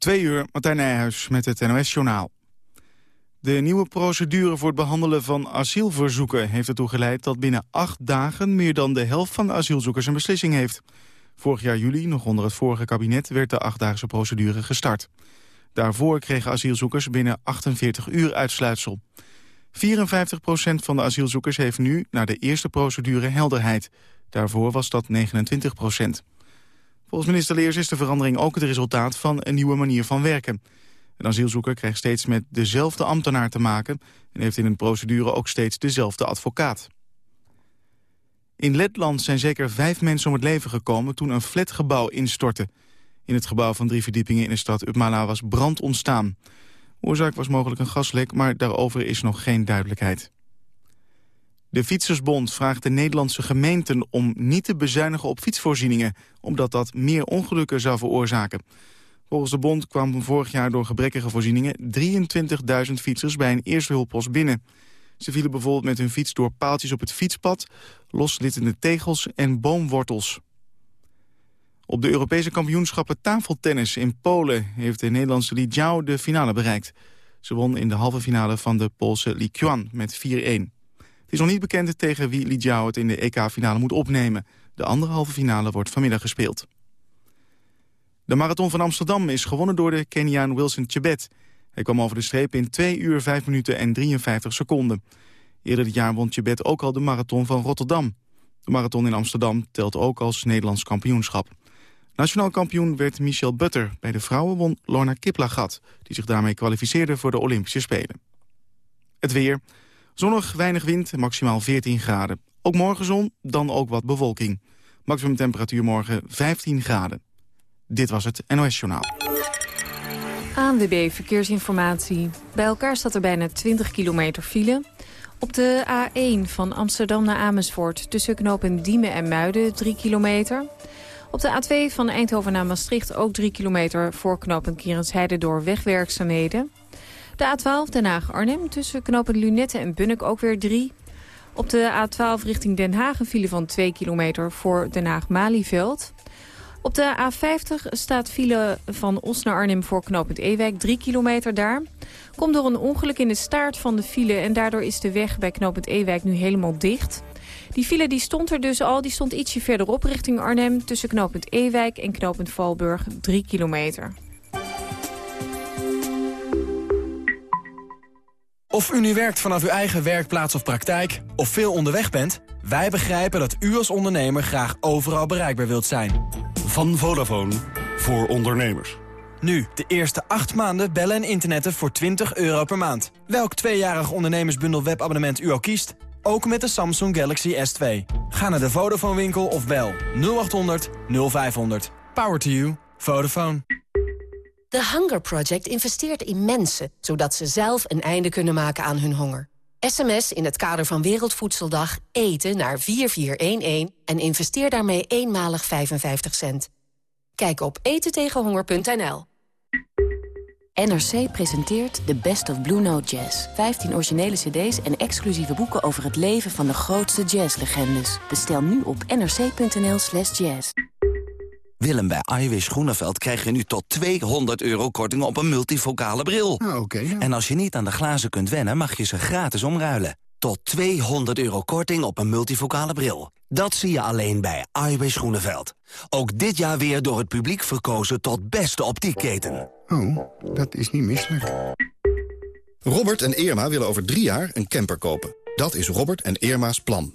Twee uur, Martijn Nijhuis met het NOS-journaal. De nieuwe procedure voor het behandelen van asielverzoeken heeft ertoe geleid dat binnen acht dagen meer dan de helft van de asielzoekers een beslissing heeft. Vorig jaar juli, nog onder het vorige kabinet, werd de achtdaagse procedure gestart. Daarvoor kregen asielzoekers binnen 48 uur uitsluitsel. 54% van de asielzoekers heeft nu, na de eerste procedure, helderheid. Daarvoor was dat 29 Volgens minister Leers is de verandering ook het resultaat van een nieuwe manier van werken. Een asielzoeker krijgt steeds met dezelfde ambtenaar te maken... en heeft in een procedure ook steeds dezelfde advocaat. In Letland zijn zeker vijf mensen om het leven gekomen toen een flatgebouw instortte. In het gebouw van drie verdiepingen in de stad Upmala was brand ontstaan. Oorzaak was mogelijk een gaslek, maar daarover is nog geen duidelijkheid. De Fietsersbond vraagt de Nederlandse gemeenten om niet te bezuinigen op fietsvoorzieningen, omdat dat meer ongelukken zou veroorzaken. Volgens de bond kwamen vorig jaar door gebrekkige voorzieningen 23.000 fietsers bij een eerste hulppost binnen. Ze vielen bijvoorbeeld met hun fiets door paaltjes op het fietspad, loslittende tegels en boomwortels. Op de Europese kampioenschappen tafeltennis in Polen heeft de Nederlandse Li Jiao de finale bereikt. Ze won in de halve finale van de Poolse Li Quan met 4-1. Het is nog niet bekend tegen wie Li Jiao het in de EK-finale moet opnemen. De andere halve finale wordt vanmiddag gespeeld. De marathon van Amsterdam is gewonnen door de Keniaan Wilson Chebet. Hij kwam over de streep in 2 uur 5 minuten en 53 seconden. Eerder dit jaar won Chebet ook al de marathon van Rotterdam. De marathon in Amsterdam telt ook als Nederlands kampioenschap. Nationaal kampioen werd Michel Butter. Bij de vrouwen won Lorna Kiplagat, die zich daarmee kwalificeerde voor de Olympische Spelen. Het weer. Zonnig, weinig wind, maximaal 14 graden. Ook morgen zon, dan ook wat bewolking. Maximum temperatuur morgen 15 graden. Dit was het NOS Journaal. ANWB Verkeersinformatie. Bij elkaar staat er bijna 20 kilometer file. Op de A1 van Amsterdam naar Amersfoort... tussen knopen Diemen en Muiden 3 kilometer. Op de A2 van Eindhoven naar Maastricht ook 3 kilometer... voor knopen Kierensheide door wegwerkzaamheden. De A12 Den Haag-Arnhem tussen knopen Lunette en Bunnik ook weer 3. Op de A12 richting Den Haag een file van 2 kilometer voor Den Haag-Malieveld. Op de A50 staat file van Os naar Arnhem voor knooppunt Ewijk, 3 kilometer daar. Komt door een ongeluk in de staart van de file en daardoor is de weg bij knooppunt Ewijk nu helemaal dicht. Die file die stond er dus al, die stond ietsje verderop richting Arnhem... tussen knooppunt Ewijk en knooppunt Valburg, 3 kilometer. Of u nu werkt vanaf uw eigen werkplaats of praktijk, of veel onderweg bent... wij begrijpen dat u als ondernemer graag overal bereikbaar wilt zijn. Van Vodafone voor ondernemers. Nu, de eerste 8 maanden bellen en internetten voor 20 euro per maand. Welk tweejarig ondernemersbundel webabonnement u ook kiest... ook met de Samsung Galaxy S2. Ga naar de Vodafone winkel of bel 0800 0500. Power to you. Vodafone. The Hunger Project investeert in mensen... zodat ze zelf een einde kunnen maken aan hun honger. SMS in het kader van Wereldvoedseldag eten naar 4411... en investeer daarmee eenmalig 55 cent. Kijk op etentegenhonger.nl. NRC presenteert The Best of Blue Note Jazz. 15 originele cd's en exclusieve boeken over het leven van de grootste jazzlegendes. Bestel nu op nrc.nl slash jazz. Willem, bij Iwis Groeneveld krijg je nu tot 200 euro korting op een multifocale bril. Ah, oké. En als je niet aan de glazen kunt wennen, mag je ze gratis omruilen. Tot 200 euro korting op een multifocale bril. Dat zie je alleen bij Iwis Groeneveld. Ook dit jaar weer door het publiek verkozen tot beste optiekketen. Oh, dat is niet misselijk. Robert en Irma willen over drie jaar een camper kopen. Dat is Robert en Irma's plan.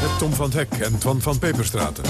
met Tom van Hek en Twan van Peperstraten.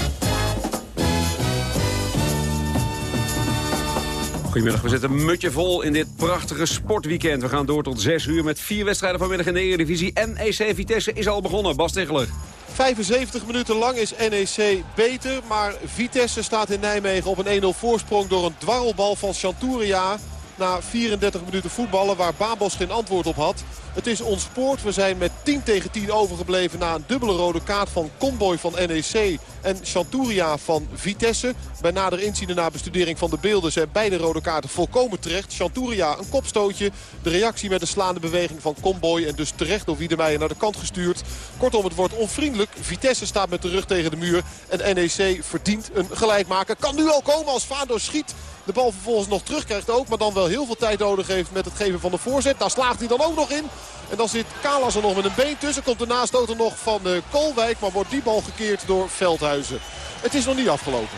Goedemiddag, we zetten een mutje vol in dit prachtige sportweekend. We gaan door tot 6 uur met vier wedstrijden vanmiddag in de Eredivisie. NEC Vitesse is al begonnen. Bas Tegeler. 75 minuten lang is NEC beter. Maar Vitesse staat in Nijmegen op een 1-0 voorsprong door een dwarrelbal van Chanturia. Na 34 minuten voetballen waar Babos geen antwoord op had. Het is ontspoord. We zijn met 10 tegen 10 overgebleven na een dubbele rode kaart van Comboy van NEC en Chanturia van Vitesse. Bij nader inzien na bestudering van de beelden zijn beide rode kaarten volkomen terecht. Chanturia een kopstootje. De reactie met een slaande beweging van Comboy en dus terecht door Wiedemeijer naar de kant gestuurd. Kortom, het wordt onvriendelijk. Vitesse staat met de rug tegen de muur en NEC verdient een gelijkmaker. Kan nu al komen als Fado schiet. De bal vervolgens nog terugkrijgt ook. Maar dan wel heel veel tijd nodig heeft met het geven van de voorzet. Daar slaagt hij dan ook nog in. En dan zit Kalas er nog met een been tussen. Komt de nastoter nog van uh, Kolwijk. Maar wordt die bal gekeerd door Veldhuizen. Het is nog niet afgelopen.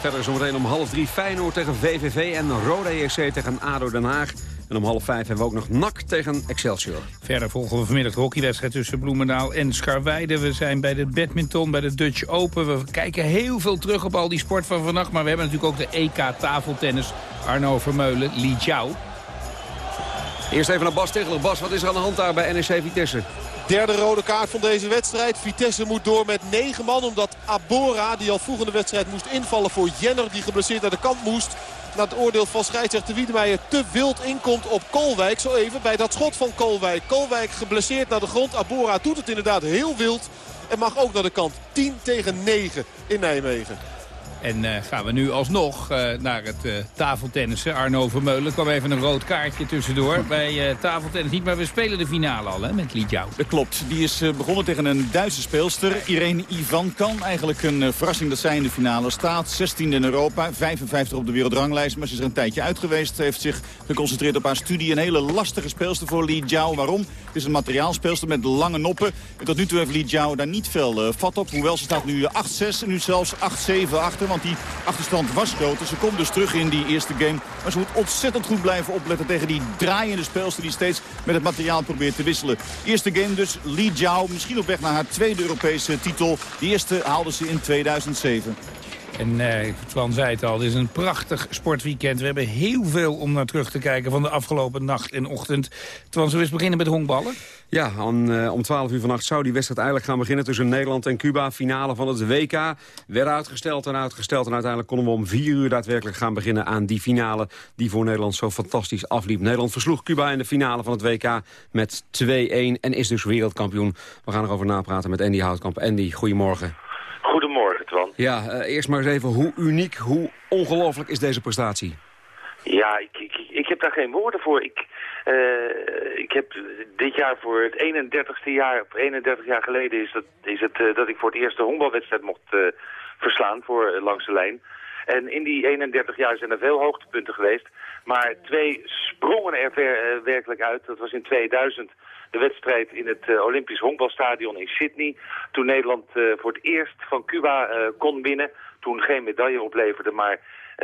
Verder zometeen om half drie Feyenoord tegen VVV en Roda JC tegen ADO Den Haag. En om half vijf hebben we ook nog NAC tegen Excelsior. Verder volgen we vanmiddag de hockeywedstrijd tussen Bloemendaal en Scharweide. We zijn bij de badminton, bij de Dutch Open. We kijken heel veel terug op al die sport van vannacht. Maar we hebben natuurlijk ook de EK tafeltennis. Arno Vermeulen, Li Jiao. Eerst even naar Bas Tegeler. Bas, wat is er aan de hand daar bij NEC Vitesse? Derde rode kaart van deze wedstrijd. Vitesse moet door met negen man. Omdat Abora, die al vroeg in de wedstrijd moest invallen voor Jenner... die geblesseerd naar de kant moest... na het oordeel van scheidsrechter Wiedemeijer te wild inkomt op Kolwijk. Zo even bij dat schot van Kolwijk. Kolwijk geblesseerd naar de grond. Abora doet het inderdaad heel wild. En mag ook naar de kant. 10 tegen 9 in Nijmegen. En uh, gaan we nu alsnog uh, naar het uh, tafeltennissen. Arno Vermeulen kwam even een rood kaartje tussendoor bij tafeltennis. Niet, maar we spelen de finale al hè, met Liedjouw. Dat klopt. Die is begonnen tegen een Duitse speelster. Irene Ivan kan eigenlijk een verrassing dat zij in de finale staat. 16e in Europa, 55 op de wereldranglijst. Maar ze is er een tijdje uit geweest. Heeft zich geconcentreerd op haar studie. Een hele lastige speelster voor Li Jiao. Waarom? Het is een materiaalspeelster met lange noppen. En tot nu toe heeft Li Jiao daar niet veel vat op. Hoewel ze staat nu 8-6 en nu zelfs 8-7 achter want die achterstand was groot. Dus ze komt dus terug in die eerste game. Maar ze moet ontzettend goed blijven opletten tegen die draaiende speelster... die steeds met het materiaal probeert te wisselen. Eerste game dus, Li Jiao, misschien op weg naar haar tweede Europese titel. De eerste haalde ze in 2007. En eh, Twan zei het al, het is een prachtig sportweekend. We hebben heel veel om naar terug te kijken van de afgelopen nacht en ochtend. Twan, zullen we beginnen met honkballen? Ja, om, uh, om 12 uur vannacht zou die wedstrijd eigenlijk gaan beginnen... tussen Nederland en Cuba. Finale van het WK werd uitgesteld en uitgesteld. En uiteindelijk konden we om 4 uur daadwerkelijk gaan beginnen aan die finale... die voor Nederland zo fantastisch afliep. Nederland versloeg Cuba in de finale van het WK met 2-1 en is dus wereldkampioen. We gaan erover napraten met Andy Houtkamp. Andy, goedemorgen. Twan. Ja, uh, eerst maar eens even, hoe uniek, hoe ongelooflijk is deze prestatie? Ja, ik, ik, ik heb daar geen woorden voor. Ik, uh, ik heb dit jaar voor het 31ste jaar, 31 jaar geleden is, dat, is het uh, dat ik voor het eerste honkbalwedstrijd mocht uh, verslaan voor langs de lijn. En in die 31 jaar zijn er veel hoogtepunten geweest. Maar twee sprongen er ver, werkelijk uit. Dat was in 2000 de wedstrijd in het uh, Olympisch Honkbalstadion in Sydney. Toen Nederland uh, voor het eerst van Cuba uh, kon winnen. Toen geen medaille opleverde, maar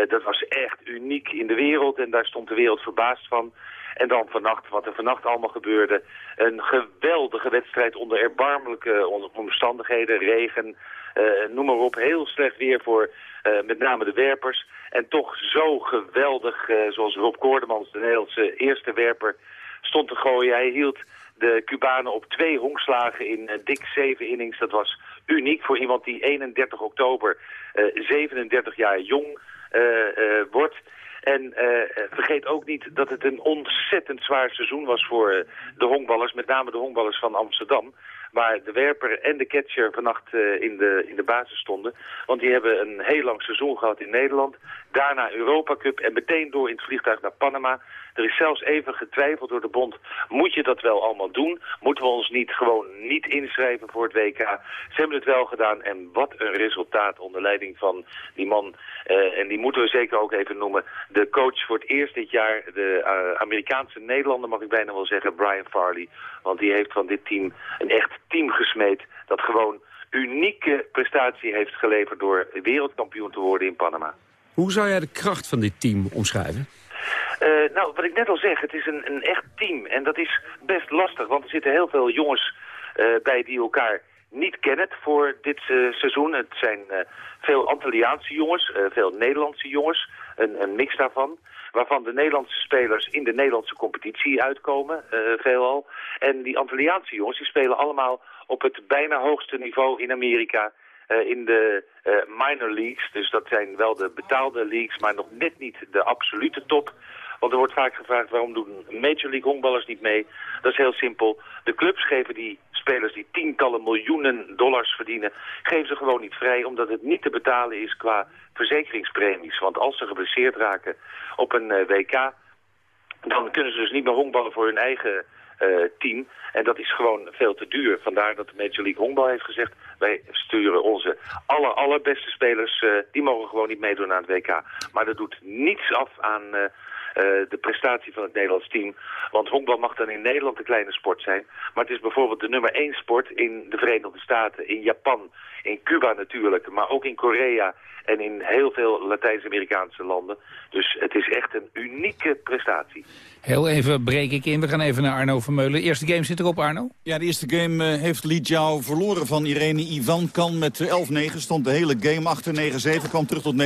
dat was echt uniek in de wereld. En daar stond de wereld verbaasd van. En dan vannacht, wat er vannacht allemaal gebeurde. Een geweldige wedstrijd onder erbarmelijke omstandigheden. Regen, noem maar op. Heel slecht weer voor met name de werpers. En toch zo geweldig, zoals Rob Koordemans, de Nederlandse eerste werper, stond te gooien. Hij hield de Cubanen op twee honkslagen in uh, dik zeven innings. Dat was uniek voor iemand die 31 oktober uh, 37 jaar jong uh, wordt. En vergeet ook niet dat het een ontzettend zwaar seizoen was voor de honkballers. Met name de honkballers van Amsterdam. Waar de werper en de catcher vannacht in, de, in de basis stonden. Want die hebben een heel lang seizoen gehad in Nederland. Daarna Europa Cup en meteen door in het vliegtuig naar Panama. Er is zelfs even getwijfeld door de bond. Moet je dat wel allemaal doen? Moeten we ons niet gewoon niet inschrijven voor het WK? Ze hebben het wel gedaan en wat een resultaat onder leiding van die man. Uh, en die moeten we zeker ook even noemen. De coach voor het eerst dit jaar, de uh, Amerikaanse Nederlander mag ik bijna wel zeggen, Brian Farley. Want die heeft van dit team een echt team gesmeed dat gewoon unieke prestatie heeft geleverd door wereldkampioen te worden in Panama. Hoe zou jij de kracht van dit team omschrijven? Uh, nou, wat ik net al zeg, het is een, een echt team. En dat is best lastig, want er zitten heel veel jongens uh, bij die elkaar niet kennen voor dit uh, seizoen. Het zijn veel Antilliaanse jongens, veel Nederlandse jongens, een, een, mix daarvan. Waarvan de Nederlandse spelers in de Nederlandse competitie uitkomen, veelal. En die Antilliaanse jongens, die spelen allemaal op het bijna hoogste niveau in Amerika... In de minor leagues. Dus dat zijn wel de betaalde leagues, maar nog net niet de absolute top. Want er wordt vaak gevraagd waarom doen Major League honkballers niet mee. Dat is heel simpel. De clubs geven die spelers die tientallen miljoenen dollars verdienen... geven ze gewoon niet vrij omdat het niet te betalen is qua verzekeringspremies. Want als ze geblesseerd raken op een eh, WK... dan kunnen ze dus niet meer honkballen voor hun eigen uh, team. En dat is gewoon veel te duur. Vandaar dat de Major League Honkbal heeft gezegd... wij sturen onze aller, allerbeste spelers... Uh, die mogen gewoon niet meedoen aan het WK. Maar dat doet niets af aan... de prestatie van het Nederlands team. Want honkbal mag dan in Nederland een kleine sport zijn. Maar het is bijvoorbeeld de nummer één sport in de Verenigde Staten, in Japan, in Cuba natuurlijk, maar ook in Korea en in heel veel Latijns-Amerikaanse landen. Dus het is echt een unieke prestatie. Heel even breek ik in. We gaan even naar Arno Vermeulen. Eerste game zit erop, Arno? Ja, de eerste game uh, heeft Li Jiao verloren van Irene Ivan Kan met 11-9. Stond de hele game achter 9-7, kwam terug tot 9-9.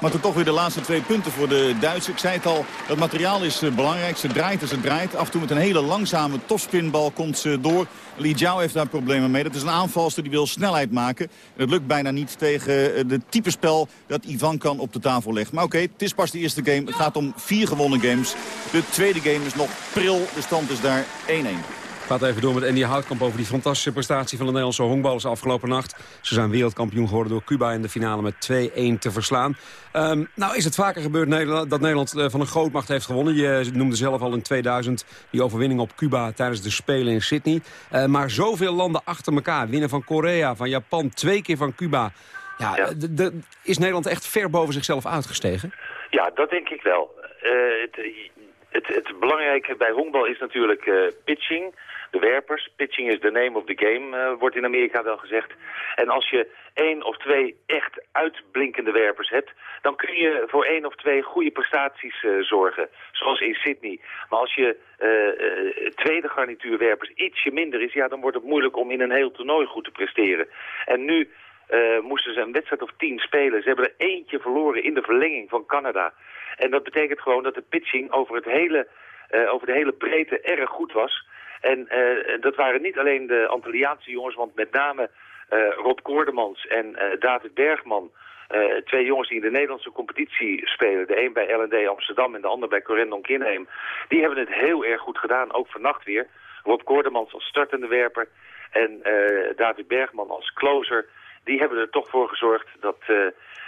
Maar toen toch weer de laatste twee punten voor de Duitsers. Ik zei het al, het materiaal is uh, belangrijk. Ze draait en ze draait. Af en toe met een hele langzame topspinbal komt ze door. Li Jiao heeft daar problemen mee. Dat is een aanvalster die wil snelheid maken. En dat lukt bijna niet tegen uh, de type spel dat Ivan Kan op de tafel legt. Maar oké, het is pas de eerste game. Het gaat om vier gewonnen games. De tweede game is nog pril. De stand is daar 1-1. Gaat even door met Andy Houtkamp over die fantastische prestatie van de Nederlandse honkballers afgelopen nacht. Ze zijn wereldkampioen geworden door Cuba in de finale met 2-1 te verslaan. Um, nou is het vaker gebeurd dat Nederland uh, van een grootmacht heeft gewonnen. Je noemde zelf al in 2000 die overwinning op Cuba tijdens de Spelen in Sydney. Uh, maar zoveel landen achter elkaar. Winnen van Korea, van Japan, twee keer van Cuba. Ja, ja. is Nederland echt ver boven zichzelf uitgestegen? Ja, dat denk ik wel. Uh, het, het, het, belangrijke bij honkbal is natuurlijk uh, pitching, de werpers. Pitching is the name of the game, uh, wordt in Amerika wel gezegd. En als je één of twee echt uitblinkende werpers hebt... dan kun je voor één of twee goede prestaties uh, zorgen, zoals in Sydney. Maar als je tweede garnituurwerpers ietsje minder is... ja, dan wordt het moeilijk om in een heel toernooi goed te presteren. En nu... Moesten ze een wedstrijd of tien spelen. Ze hebben er eentje verloren in de verlenging van Canada. En dat betekent gewoon dat de pitching over, het hele, over de hele breedte erg goed was. En uh, dat waren niet alleen de Antilliaanse jongens, want met name Rob Koordemans en David Bergman... twee jongens die in de Nederlandse competitie spelen. De een bij LND Amsterdam en de ander bij Corendon Kinheim. Die hebben het heel erg goed gedaan, ook vannacht weer. Rob Koordemans als startende werper en David Bergman als closer die hebben er toch voor gezorgd dat,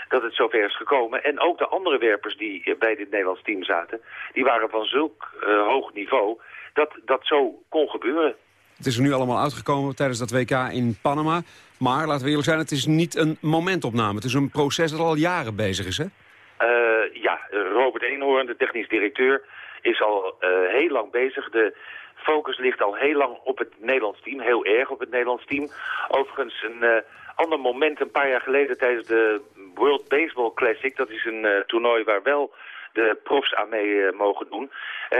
dat het zover is gekomen. En ook de andere werpers die bij dit Nederlands team zaten... die waren van zulk hoog niveau dat dat zo kon gebeuren. Het is er nu allemaal uitgekomen tijdens dat WK in Panama. Maar, laten we eerlijk zijn, het is niet een momentopname. Het is een proces dat al jaren bezig is, hè? Uh, ja, Robert Eenhoorn, de technisch directeur, is al heel lang bezig. De focus ligt al heel lang op het Nederlands team, heel erg op het Nederlands team. Overigens een ander moment een paar jaar geleden tijdens de World Baseball Classic. Dat is een toernooi waar wel de profs aan mee uh, mogen doen. Uh,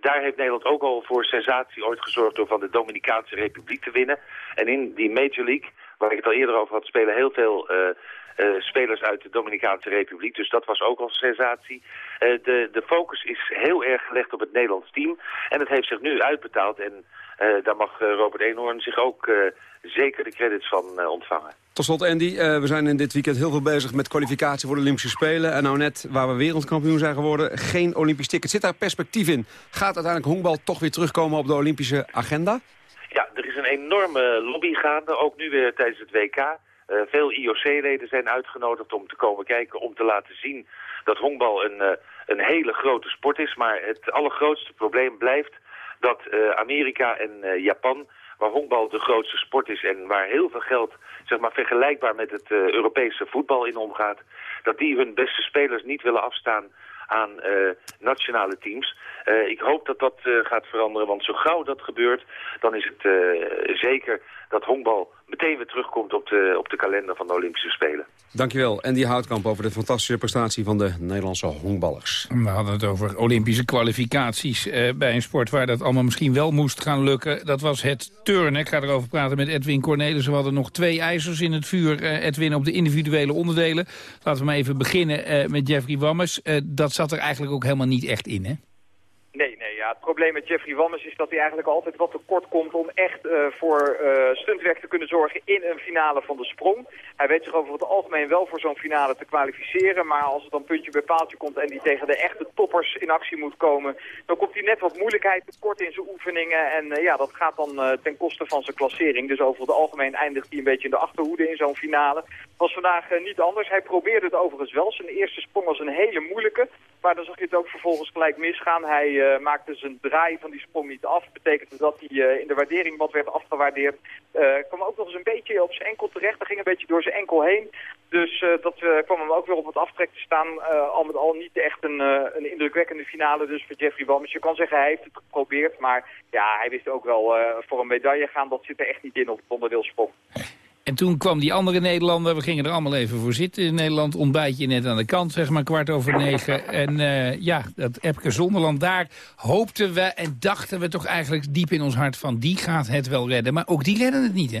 daar heeft Nederland ook al voor sensatie ooit gezorgd door van de Dominicaanse Republiek te winnen. En in die Major League, waar ik het al eerder over had, spelen heel veel uh, spelers uit de Dominicaanse Republiek. Dus dat was ook al een sensatie. De, de focus is heel erg gelegd op het Nederlands team. En het heeft zich nu uitbetaald. En daar mag Robert Eenhoorn zich ook zeker de credits van ontvangen. Tot slot Andy, we zijn in dit weekend heel veel bezig met kwalificatie voor de Olympische Spelen. En nou net, waar we wereldkampioen zijn geworden, geen Olympisch ticket. Zit daar perspectief in? Gaat uiteindelijk honkbal toch weer terugkomen op de Olympische agenda? Ja, er is een enorme lobby gaande, ook nu weer tijdens het WK. Uh, veel IOC-leden zijn uitgenodigd om te komen kijken, om te laten zien dat honkbal een, uh, een hele grote sport is. Maar het allergrootste probleem blijft dat uh, Amerika en Japan, waar honkbal de grootste sport is en waar heel veel geld zeg maar, vergelijkbaar met het Europese voetbal in omgaat, dat die hun beste spelers niet willen afstaan aan nationale teams. Ik hoop dat dat gaat veranderen, want zo gauw dat gebeurt... dan is het zeker dat honkbal meteen weer terugkomt op de, op de kalender van de Olympische Spelen. Dankjewel. En die Houtkamp over de fantastische prestatie van de Nederlandse honkballers. We hadden het over Olympische kwalificaties eh, bij een sport waar dat allemaal misschien wel moest gaan lukken. Dat was het turnen. Ik ga erover praten met Edwin Cornelissen. We hadden nog twee ijzers in het vuur, eh, Edwin, op de individuele onderdelen. Laten we maar even beginnen eh, met Jeffrey Wammers. dat zat er eigenlijk ook helemaal niet echt in, hè? Ja, het probleem met Jeffrey Wammes is dat hij eigenlijk altijd wat tekort komt om echt uh, voor uh, stuntwerk te kunnen zorgen in een finale van de sprong. Hij weet zich over het algemeen wel voor zo'n finale te kwalificeren, maar als het dan puntje bij paaltje komt en die tegen de echte toppers in actie moet komen, dan komt hij net wat moeilijkheid tekort in zijn oefeningen en uh, ja, dat gaat dan ten koste van zijn klassering. Dus over het algemeen eindigt hij een beetje in de achterhoede in zo'n finale. Was vandaag niet anders. Hij probeerde het overigens wel. Zijn eerste sprong was een hele moeilijke, maar dan zag je het ook vervolgens gelijk misgaan. Hij maakte zijn draai van die sprong niet af. Betekende dat hij uh, in de waardering wat werd afgewaardeerd. Uh, kwam ook nog eens een beetje op zijn enkel terecht. Hij ging een beetje door zijn enkel heen. Dus dat kwam hem ook weer op het aftrek te staan. al met al niet echt een, een indrukwekkende finale dus voor Jeffrey Walmers. Je kan zeggen hij heeft het geprobeerd. Maar ja, hij wist ook wel voor een medaille gaan. Dat zit er echt niet in op het onderdeel sprong. En toen kwam die andere Nederlander, we gingen er allemaal even voor zitten in Nederland. Ontbijtje net aan de kant, zeg maar, kwart over negen. En uh, ja, dat Epke Zonderland, daar hoopten we en dachten we toch eigenlijk diep in ons hart van... die gaat het wel redden, maar ook die redden het niet, hè?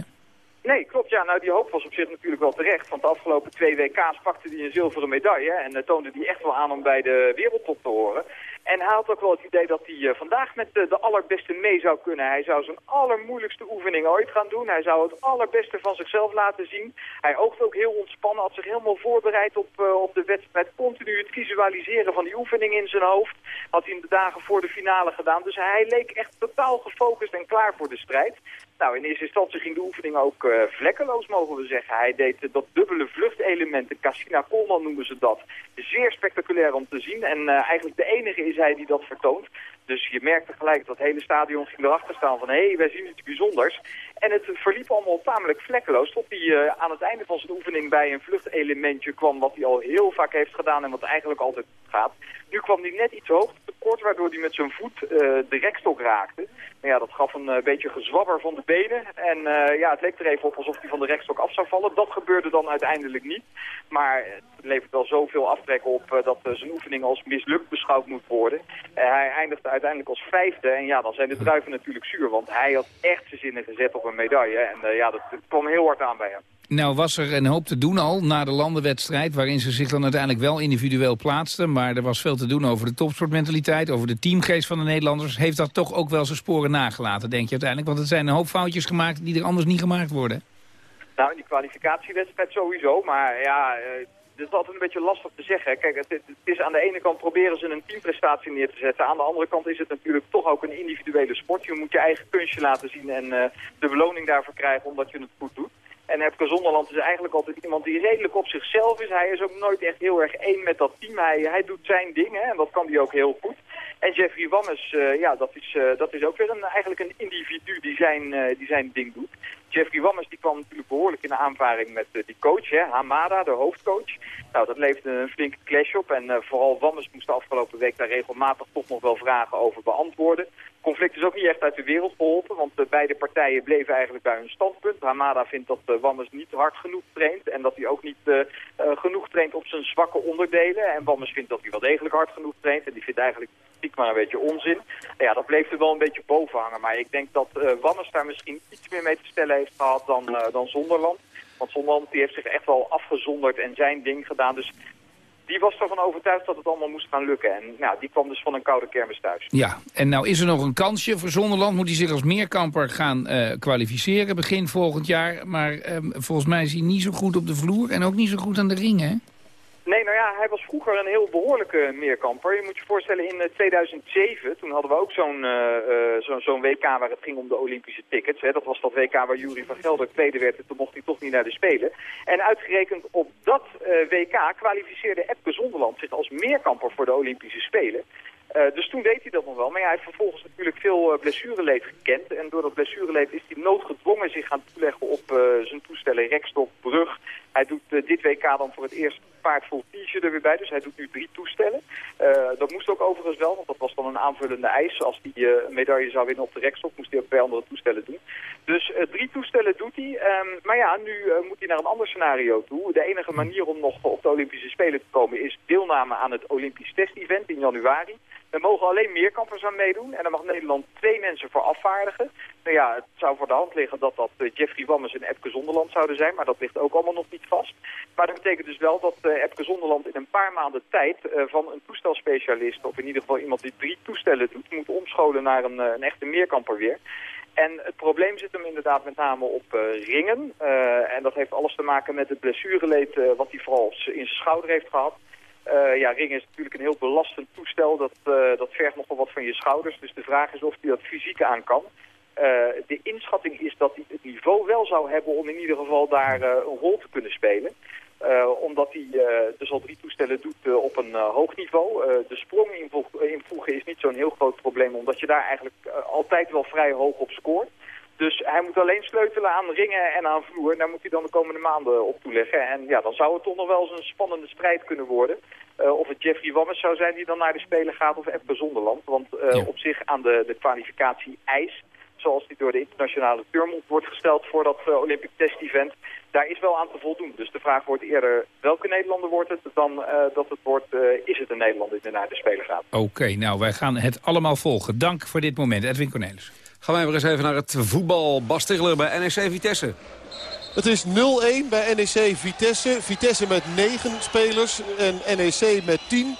Nee, klopt. Ja, nou die hoop was op zich natuurlijk wel terecht. Want de afgelopen twee WK's pakte hij een zilveren medaille. En uh, toonde hij echt wel aan om bij de wereldtop te horen. En hij had ook wel het idee dat hij uh, vandaag met uh, de allerbeste mee zou kunnen. Hij zou zijn allermoeilijkste oefening ooit gaan doen. Hij zou het allerbeste van zichzelf laten zien. Hij oogde ook heel ontspannen, had zich helemaal voorbereid op, uh, op de wedstrijd. Continu het visualiseren van die oefening in zijn hoofd. Had hij in de dagen voor de finale gedaan. Dus hij leek echt totaal gefocust en klaar voor de strijd. Nou, in eerste instantie ging de oefening ook uh, vlekkeloos, mogen we zeggen. Hij deed uh, dat dubbele vluchtelement, de Cassina Coleman noemen ze dat. Zeer spectaculair om te zien en uh, eigenlijk de enige is hij die dat vertoont. Dus je merkte gelijk dat het hele stadion ging erachter staan van... hé, hey, wij zien iets bijzonders. En het verliep allemaal tamelijk vlekkeloos... tot hij uh, aan het einde van zijn oefening bij een vluchtelementje kwam... wat hij al heel vaak heeft gedaan en wat eigenlijk altijd gaat. Nu kwam hij net iets hoog tekort, waardoor hij met zijn voet uh, de rekstok raakte. Nou ja, dat gaf een uh, beetje gezwabber van de benen. En ja, het leek er even op alsof hij van de rekstok af zou vallen. Dat gebeurde dan uiteindelijk niet. Maar het levert wel zoveel aftrek op dat zijn oefening als mislukt beschouwd moet worden. hij eindigde uiteindelijk als vijfde. En ja, dan zijn de druiven natuurlijk zuur. Want hij had echt zijn zinnen gezet op een medaille. En ja, dat, dat kwam heel hard aan bij hem. Nou was er een hoop te doen al na de landenwedstrijd... waarin ze zich dan uiteindelijk wel individueel plaatsten. Maar er was veel te doen over de topsportmentaliteit... over de teamgeest van de Nederlanders. Heeft dat toch ook wel zijn sporen nagelaten, denk je uiteindelijk? Want er zijn een hoop foutjes gemaakt die er anders niet gemaakt worden. Nou, in die kwalificatiewedstrijd sowieso. Maar ja, het is altijd een beetje lastig te zeggen. Kijk, het, het, is aan de ene kant proberen ze een teamprestatie neer te zetten. Aan de andere kant is het natuurlijk toch ook een individuele sport. Je moet je eigen kunstje laten zien en uh, de beloning daarvoor krijgen omdat je het goed doet. En Epke Zonderland is eigenlijk altijd iemand die redelijk op zichzelf is. Hij is ook nooit echt heel erg één met dat team. Hij, doet zijn dingen en dat kan hij ook heel goed. En Jeffrey Wammes, uh, ja, dat is, uh, dat is ook weer een, eigenlijk een individu die zijn, die zijn ding doet. Jeffrey Wammes die kwam natuurlijk behoorlijk in de aanvaring met die coach, hè, Hamada, de hoofdcoach. Nou, dat leverde een flinke clash op en vooral Wammes moest de afgelopen week daar regelmatig toch nog wel vragen over beantwoorden conflict is ook niet echt uit de wereld geholpen, want uh, beide partijen bleven eigenlijk bij hun standpunt. Hamada vindt dat uh, Wammes niet hard genoeg traint en dat hij ook niet uh, genoeg traint op zijn zwakke onderdelen. En Wammes vindt dat hij wel degelijk hard genoeg traint en die vindt eigenlijk kritiek maar een beetje onzin. Ja, dat bleef er wel een beetje boven hangen, maar ik denk dat Wammes daar misschien iets meer mee te stellen heeft gehad dan, dan Zonderland. Want Zonderland die heeft zich echt wel afgezonderd en zijn ding gedaan. Dus die was ervan overtuigd dat het allemaal moest gaan lukken. En nou, die kwam dus van een koude kermis thuis. Ja, en nou is er nog een kansje voor Zonderland. Moet hij zich als meerkamper gaan uh, kwalificeren begin volgend jaar. Maar um, volgens mij is hij niet zo goed op de vloer en ook niet zo goed aan de ring, hè? Nee, nou ja, hij was vroeger een heel behoorlijke meerkamper. Je moet je voorstellen, in 2007, toen hadden we ook zo'n uh, zo, zo WK waar het ging om de Olympische tickets. Hè. Dat was dat WK waar Jury van Gelder tweede werd en toen mocht hij toch niet naar de Spelen. En uitgerekend op dat WK kwalificeerde Epke Zonderland zich als meerkamper voor de Olympische Spelen. Dus toen deed hij dat nog wel. Maar ja, hij heeft vervolgens natuurlijk veel uh, blessureleed gekend. En door dat blessureleed is hij noodgedwongen zich gaan toeleggen op zijn toestellen rekstok, brug. Hij doet dit WK dan voor het eerst paard vol er weer bij. Dus hij doet nu drie toestellen. dat moest ook overigens wel, want dat was dan een aanvullende eis. Als hij een medaille zou winnen op de rekstok, moest hij ook twee andere toestellen doen. Dus drie toestellen doet hij. Um, maar ja, nu moet hij naar een ander scenario toe. De enige manier om nog op de Olympische Spelen te komen is deelname aan het Olympisch test-event in januari. Er mogen alleen meerkampers aan meedoen en daar mag Nederland twee mensen voor afvaardigen. Nou ja, het zou voor de hand liggen dat dat uh, Jeffrey Wammes en Epke Zonderland zouden zijn, maar dat ligt ook allemaal nog niet vast. Maar dat betekent dus wel dat uh, Epke Zonderland in een paar maanden tijd uh, van een toestelspecialist, of in ieder geval iemand die drie toestellen doet, moet omscholen naar een, een echte meerkamper weer. En het probleem zit hem inderdaad met name op ringen. En dat heeft alles te maken met het blessureleed wat hij vooral in zijn schouder heeft gehad. Ja, ringen is natuurlijk een heel belastend toestel. Dat, dat vergt nogal wat van je schouders. Dus de vraag is of hij dat fysiek aan kan. de inschatting is dat hij het niveau wel zou hebben om in ieder geval daar een rol te kunnen spelen. Uh, omdat hij uh, dus al drie toestellen doet uh, op een hoog niveau. de sprong invoegen is niet zo'n heel groot probleem, omdat je daar eigenlijk altijd wel vrij hoog op scoort. Dus hij moet alleen sleutelen aan ringen en aan vloer. Daar moet hij dan de komende maanden op toeleggen. En ja, dan zou het toch nog wel eens een spannende strijd kunnen worden. of het Jeffrey Wammes zou zijn die dan naar de Spelen gaat of Epke Zonderland. Want ja. op zich aan de, de kwalificatie ijs zoals die door de internationale turmond wordt gesteld voor dat uh, Olympic Test Event, daar is wel aan te voldoen. Dus de vraag wordt eerder welke Nederlander wordt het dan dat het wordt is het een Nederlander die naar de Spelen gaat. Oké, okay, nou wij gaan het allemaal volgen. Dank voor dit moment, Edwin Cornelis. Gaan wij weer eens even naar het voetbal. Bas bij NEC Vitesse. Het is 0-1 bij NEC Vitesse. Vitesse met 9 spelers en NEC met 10.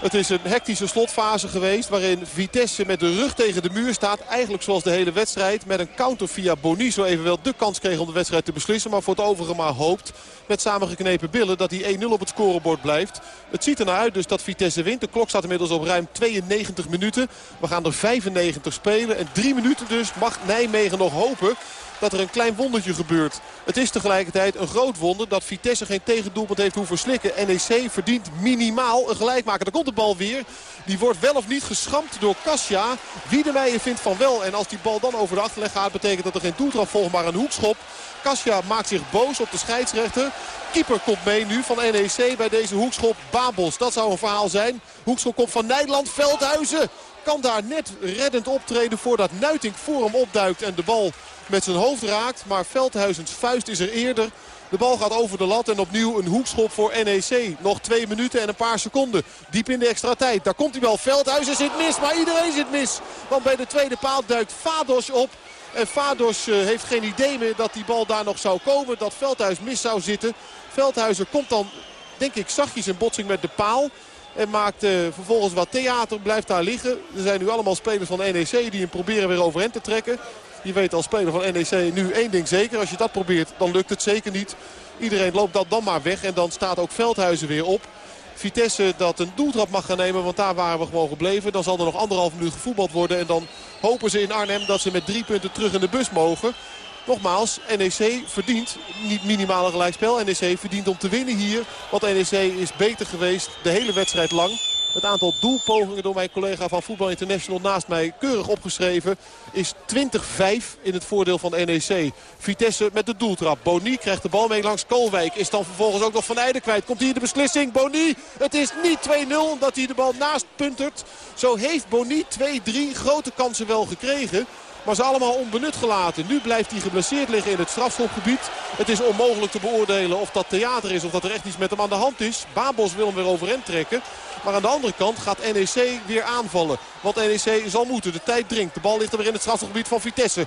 Het is een hectische slotfase geweest waarin Vitesse met de rug tegen de muur staat. Eigenlijk zoals de hele wedstrijd. Met een counter via Boni zo even wel de kans kreeg om de wedstrijd te beslissen. Maar voor het overige maar hoopt met samengeknepen billen dat hij 1-0 op het scorebord blijft. Het ziet er naar uit dus dat Vitesse wint. De klok staat inmiddels op ruim 92 minuten. We gaan er 95 spelen. En drie minuten dus mag Nijmegen nog hopen dat er een klein wondertje gebeurt. Het is tegelijkertijd een groot wonder dat Vitesse geen tegendoelpunt heeft hoeven slikken. NEC verdient minimaal een gelijkmaker. Daar komt de bal weer. Die wordt wel of niet geschampt door Kasia. Wiedemeijer vindt van wel. En als die bal dan over de achterleg gaat betekent dat er geen doeltrap volgt maar een hoekschop. Kasia maakt zich boos op de scheidsrechter. Keeper komt mee nu van NEC bij deze hoekschop. Babels, dat zou een verhaal zijn. Hoekschop komt van Nijland. Veldhuizen kan daar net reddend optreden voordat Nuitink voor hem opduikt en de bal met zijn hoofd raakt. Maar Veldhuizens vuist is er eerder. De bal gaat over de lat en opnieuw een hoekschop voor NEC. Nog twee minuten en een paar seconden. Diep in de extra tijd. Daar komt hij wel. Veldhuizen zit mis, maar iedereen zit mis. Want bij de tweede paal duikt Fados op. En Fados heeft geen idee meer dat die bal daar nog zou komen. Dat Veldhuis mis zou zitten. Veldhuizen komt dan, denk ik, zachtjes in botsing met de paal. En maakt uh, vervolgens wat theater, blijft daar liggen. Er zijn nu allemaal spelers van NEC die hem proberen weer overeind te trekken. Je weet als speler van NEC nu één ding zeker. Als je dat probeert, dan lukt het zeker niet. Iedereen loopt dat dan maar weg. En dan staat ook Veldhuizen weer op. Vitesse dat een doeltrap mag gaan nemen, want daar waren we gewoon gebleven. Dan zal er nog anderhalf minuut gevoetbald worden. En dan hopen ze in Arnhem dat ze met drie punten terug in de bus mogen. Nogmaals, NEC verdient niet minimale gelijkspel. NEC verdient om te winnen hier. Want NEC is beter geweest de hele wedstrijd lang. Het aantal doelpogingen door mijn collega van Voetbal International naast mij keurig opgeschreven is 20-5 in het voordeel van NEC. Vitesse met de doeltrap. Boni krijgt de bal mee langs Koolwijk. Is dan vervolgens ook nog Van Eijden kwijt. Komt hier de beslissing. Boni, het is niet 2-0 omdat hij de bal naast puntert. Zo heeft Boni 2-3 grote kansen wel gekregen. Maar ze allemaal onbenut gelaten. Nu blijft hij geblesseerd liggen in het strafschopgebied. Het is onmogelijk te beoordelen of dat theater is of dat er echt iets met hem aan de hand is. Babos wil hem weer overeind trekken. Maar aan de andere kant gaat NEC weer aanvallen. Want NEC zal moeten. De tijd dringt. De bal ligt er weer in het strafschopgebied van Vitesse.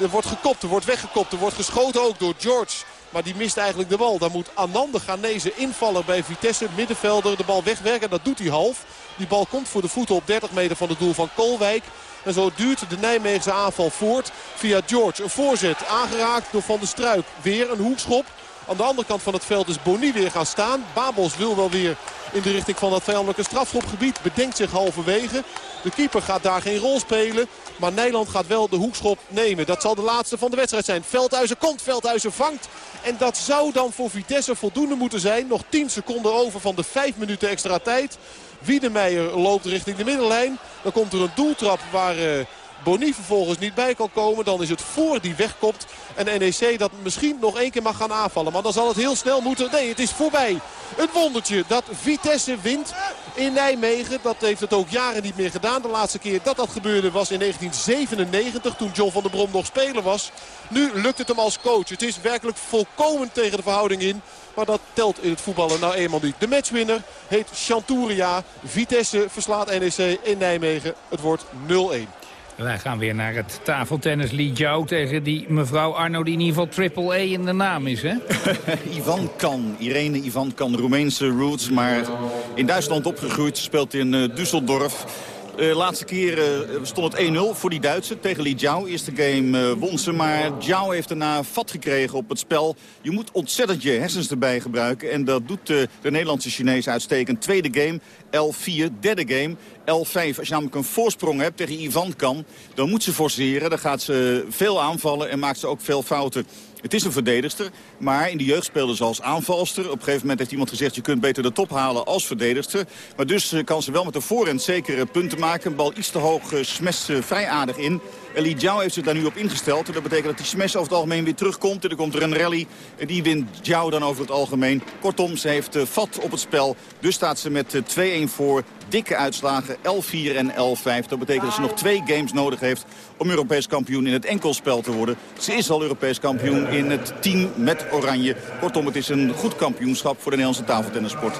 Er wordt gekopt, er wordt weggekopt, er wordt geschoten ook door George. Maar die mist eigenlijk de bal. Dan moet Anande Ghanese invallen bij Vitesse. Middenvelder de bal wegwerken. Dat doet hij half. Die bal komt voor de voeten op 30 meter van het doel van Kolwijk. En zo duurt de Nijmeegse aanval voort via George. Een voorzet aangeraakt door Van der Struik. Weer een hoekschop. Aan de andere kant van het veld is Boni weer gaan staan. Babels wil wel weer in de richting van dat vijandelijke strafschopgebied. Bedenkt zich halverwege. De keeper gaat daar geen rol spelen. Maar Nijland gaat wel de hoekschop nemen. Dat zal de laatste van de wedstrijd zijn. Veldhuizen komt, Veldhuizen vangt. En dat zou dan voor Vitesse voldoende moeten zijn. Nog 10 seconden over van de 5 minuten extra tijd. Wiedemeijer loopt richting de middenlijn. Dan komt er een doeltrap waar uh, Boni vervolgens niet bij kan komen... dan is het voor die wegkomt. En NEC dat misschien nog één keer mag gaan aanvallen. Maar dan zal het heel snel moeten. Nee, het is voorbij. Een wondertje dat Vitesse wint in Nijmegen. Dat heeft het ook jaren niet meer gedaan. De laatste keer dat dat gebeurde was in 1997. Toen John van der Brom nog speler was. Nu lukt het hem als coach. Het is werkelijk volkomen tegen de verhouding in. Maar dat telt in het voetballen nou eenmaal niet. De matchwinner heet Chanturia. Vitesse verslaat NEC in Nijmegen. Het wordt 0-1. Wij gaan weer naar het tafeltennis Li Jiao tegen die mevrouw Arno die in ieder geval triple A in de naam is, hè? Ivan Kan, Irene Ivan Kan, Roemeense roots, maar in Duitsland opgegroeid, speelt in uh, Düsseldorf. Uh, laatste keer uh, stond het 1-0 voor die Duitse tegen Li Jiao. Eerste game won ze, maar Jiao heeft daarna vat gekregen op het spel. Je moet ontzettend je hersens erbij gebruiken. En dat doet de Nederlandse Chinees uitstekend. Tweede game, L4. Derde game, L5. Als je namelijk een voorsprong hebt tegen Ivan Kan, dan moet ze forceren. Dan gaat ze veel aanvallen en maakt ze ook veel fouten. Het is een verdedigster, maar in de jeugd speelde ze als aanvalster. Op een gegeven moment heeft iemand gezegd... je kunt beter de top halen als verdedigster. Maar dus kan ze wel met de voorhand zekere punten maken. Een bal iets te hoog uh, smest ze vrij aardig in. Li Jiao heeft zich daar nu op ingesteld. Dat betekent dat die smash over het algemeen weer terugkomt. En er komt er een rally. En die wint Jiao dan over het algemeen. Kortom, ze heeft uh, vat op het spel. Dus staat ze met uh, 2-1 voor. Dikke uitslagen, L4 en L5. Dat betekent dat ze nog twee games nodig heeft om Europees kampioen in het enkelspel te worden. Ze is al Europees kampioen in het team met Oranje. Kortom, het is een goed kampioenschap voor de Nederlandse tafeltennissport.